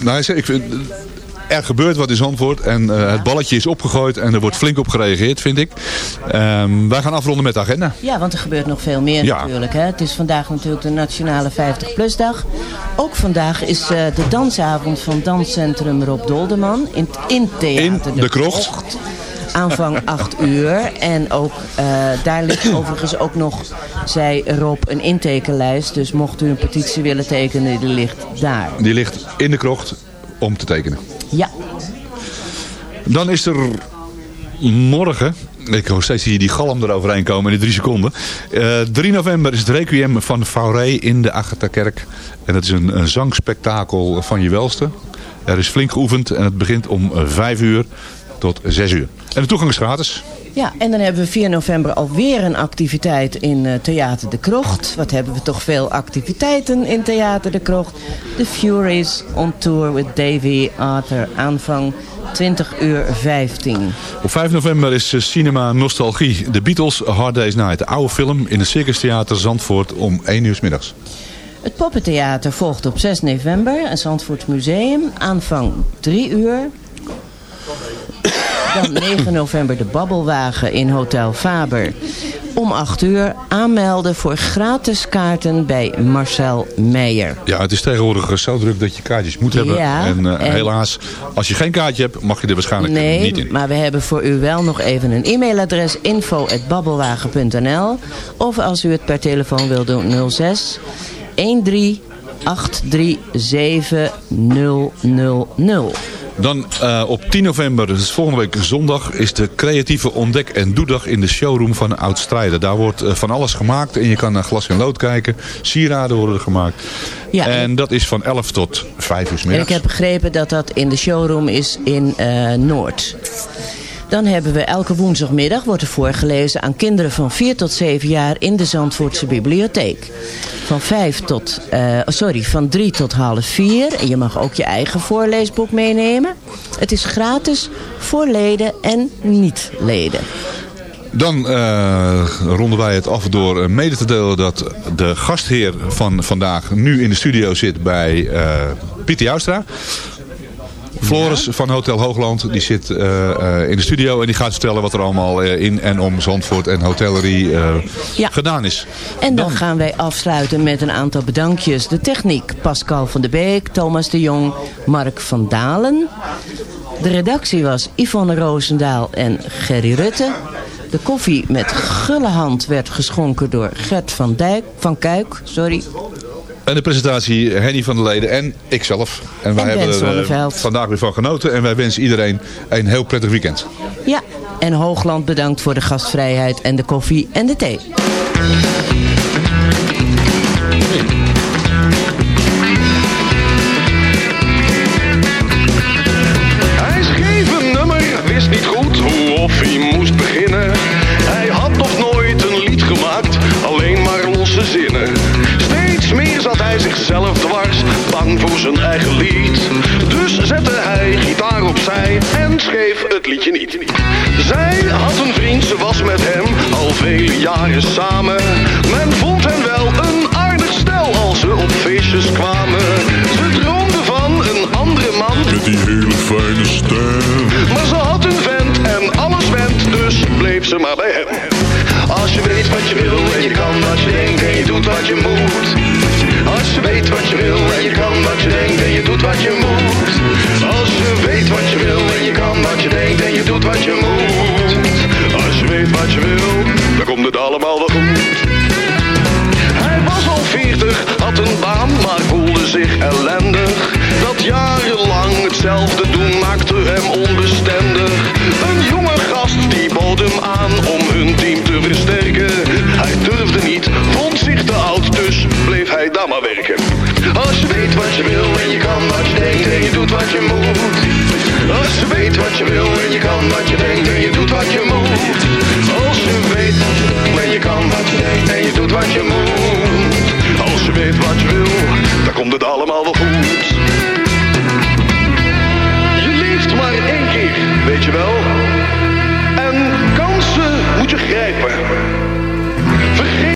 Nou, ik vind, er gebeurt wat in Zandvoort en eh, het balletje is opgegooid en er wordt flink op gereageerd, vind ik. Ehm, wij gaan afronden met de agenda. Ja, want er gebeurt nog veel meer Ja. natuurlijk. Hè. Het is vandaag natuurlijk de Nationale 50PLUS-dag. Ook vandaag is eh, de dansavond van Danscentrum Rob Dolderman in, in Theater In de krocht. Aanvang 8 uur. En ook eh, daar ligt overigens ook nog, zei Rob, een intekenlijst. Dus mocht u een petitie willen tekenen, die ligt daar. Die ligt in de krocht om te tekenen. Ja. Dan is er morgen, ik hoor steeds die, die galm eroverheen komen in die drie seconden. Eh 3 november is het requiem van Fauré in de Agatha-kerk. En dat is een, een zangspektakel van je welste. Er is flink geoefend en het begint om 5 uur tot 6 uur. En de toegang is gratis. Ja, en dan hebben we 4 november alweer een activiteit in eh, Theater de Krocht. Wat hebben we toch veel activiteiten in Theater de Krocht. The Furies on tour with Davy Arthur. Aanvang 20 uur 15. Op 5 november is eh, Cinema Nostalgie. De Beatles Hard Day's Night. De oude film in het Circus Theater Zandvoort om 1 uur 's middags. Het Poppentheater volgt op 6 november. Een Zandvoort Museum. Aanvang 3 uur. Dan 9 november de Babbelwagen in Hotel Faber. Om 8 uur aanmelden voor gratis kaarten bij Marcel Meijer. Ja, het is tegenwoordig zo druk dat je kaartjes moet hebben. Ja, en, eh, en- helaas, als je geen kaartje hebt, mag je er waarschijnlijk niet Nee, in. maar we hebben voor u wel nog even een e-mailadres info.babbelwagen.nl Of als u het per telefoon wil doen 06 13 837 000. Dan eh, op 10 november, dus volgende week zondag, is de creatieve ontdek- en doedag in de showroom van Oud Strijden. Daar wordt eh, van alles gemaakt en je kan naar glas en lood kijken. Sieraden worden er gemaakt. Ja. En dat is van 11 tot 5 uur 's En middags. ik heb begrepen dat dat in de showroom is in eh, Noord. Dan hebben we elke woensdagmiddag wordt er voorgelezen aan kinderen van 4 tot 7 jaar in de Zandvoortse bibliotheek. Van 5 tot, eh, sorry, van 3 tot half 4. En je mag ook je eigen voorleesboek meenemen. Het is gratis voor leden en niet-leden. Dan eh, ronden wij het af door eh, mede te delen dat de gastheer van vandaag nu in de studio zit bij eh, Pieter Joustra. Floris van Hotel Hoogland, die zit eh, eh, in de studio en die gaat vertellen wat er allemaal eh, in en om Zandvoort en hotellerie gedaan is. En dan, gaan wij afsluiten met een aantal bedankjes. De techniek, Pascal van de Beek, Thomas de Jong, Mark van Dalen. De redactie was Yvonne Roosendaal en Gerry Rutte. De koffie met gulle hand werd geschonken door Gert van, Dijk, van Kuik. Sorry. En de presentatie Henny van der Leden en ikzelf. En wij En Ben hebben er eh, vandaag weer van genoten en wij wensen iedereen een heel prettig weekend. Ja, en Hoogland bedankt voor de gastvrijheid en de koffie en de thee. Zichzelf dwars, bang voor zijn eigen lied. Dus zette hij gitaar opzij en schreef het liedje niet. Zij had een vriend, ze was met hem al vele jaren samen. Men vond hen wel een aardig stel als ze op feestjes kwamen. Ze droomde van een andere man. Met die hele fijne stem. Maar ze had een vent en alles went, dus bleef ze maar bij hem. Als je weet wat je wil en je kan wat je denkt en je doet wat je moet. Als je weet wat je wil en je kan wat je denkt en je doet wat je moet. Als je weet wat je wil en je kan wat je denkt en je doet wat je moet. Als je weet wat je wil, dan komt het allemaal wel goed. Hij was al veertig, had een baan, maar voelde zich ellendig. Dat jarenlang hetzelfde doen maakte hem onbestendig. Een jonge gast die bood hem aan om hun team te versterken. Als je weet wat je wil en je kan wat je denkt en je doet wat je moet. Als je weet wat je wil en je kan wat je denkt en je doet wat je moet. Als je weet wat je wil en je kan wat je denkt en je doet wat je moet. Als je weet wat je wil, dan komt het allemaal wel goed. Je leeft maar één keer, weet je wel. En kansen moet je grijpen.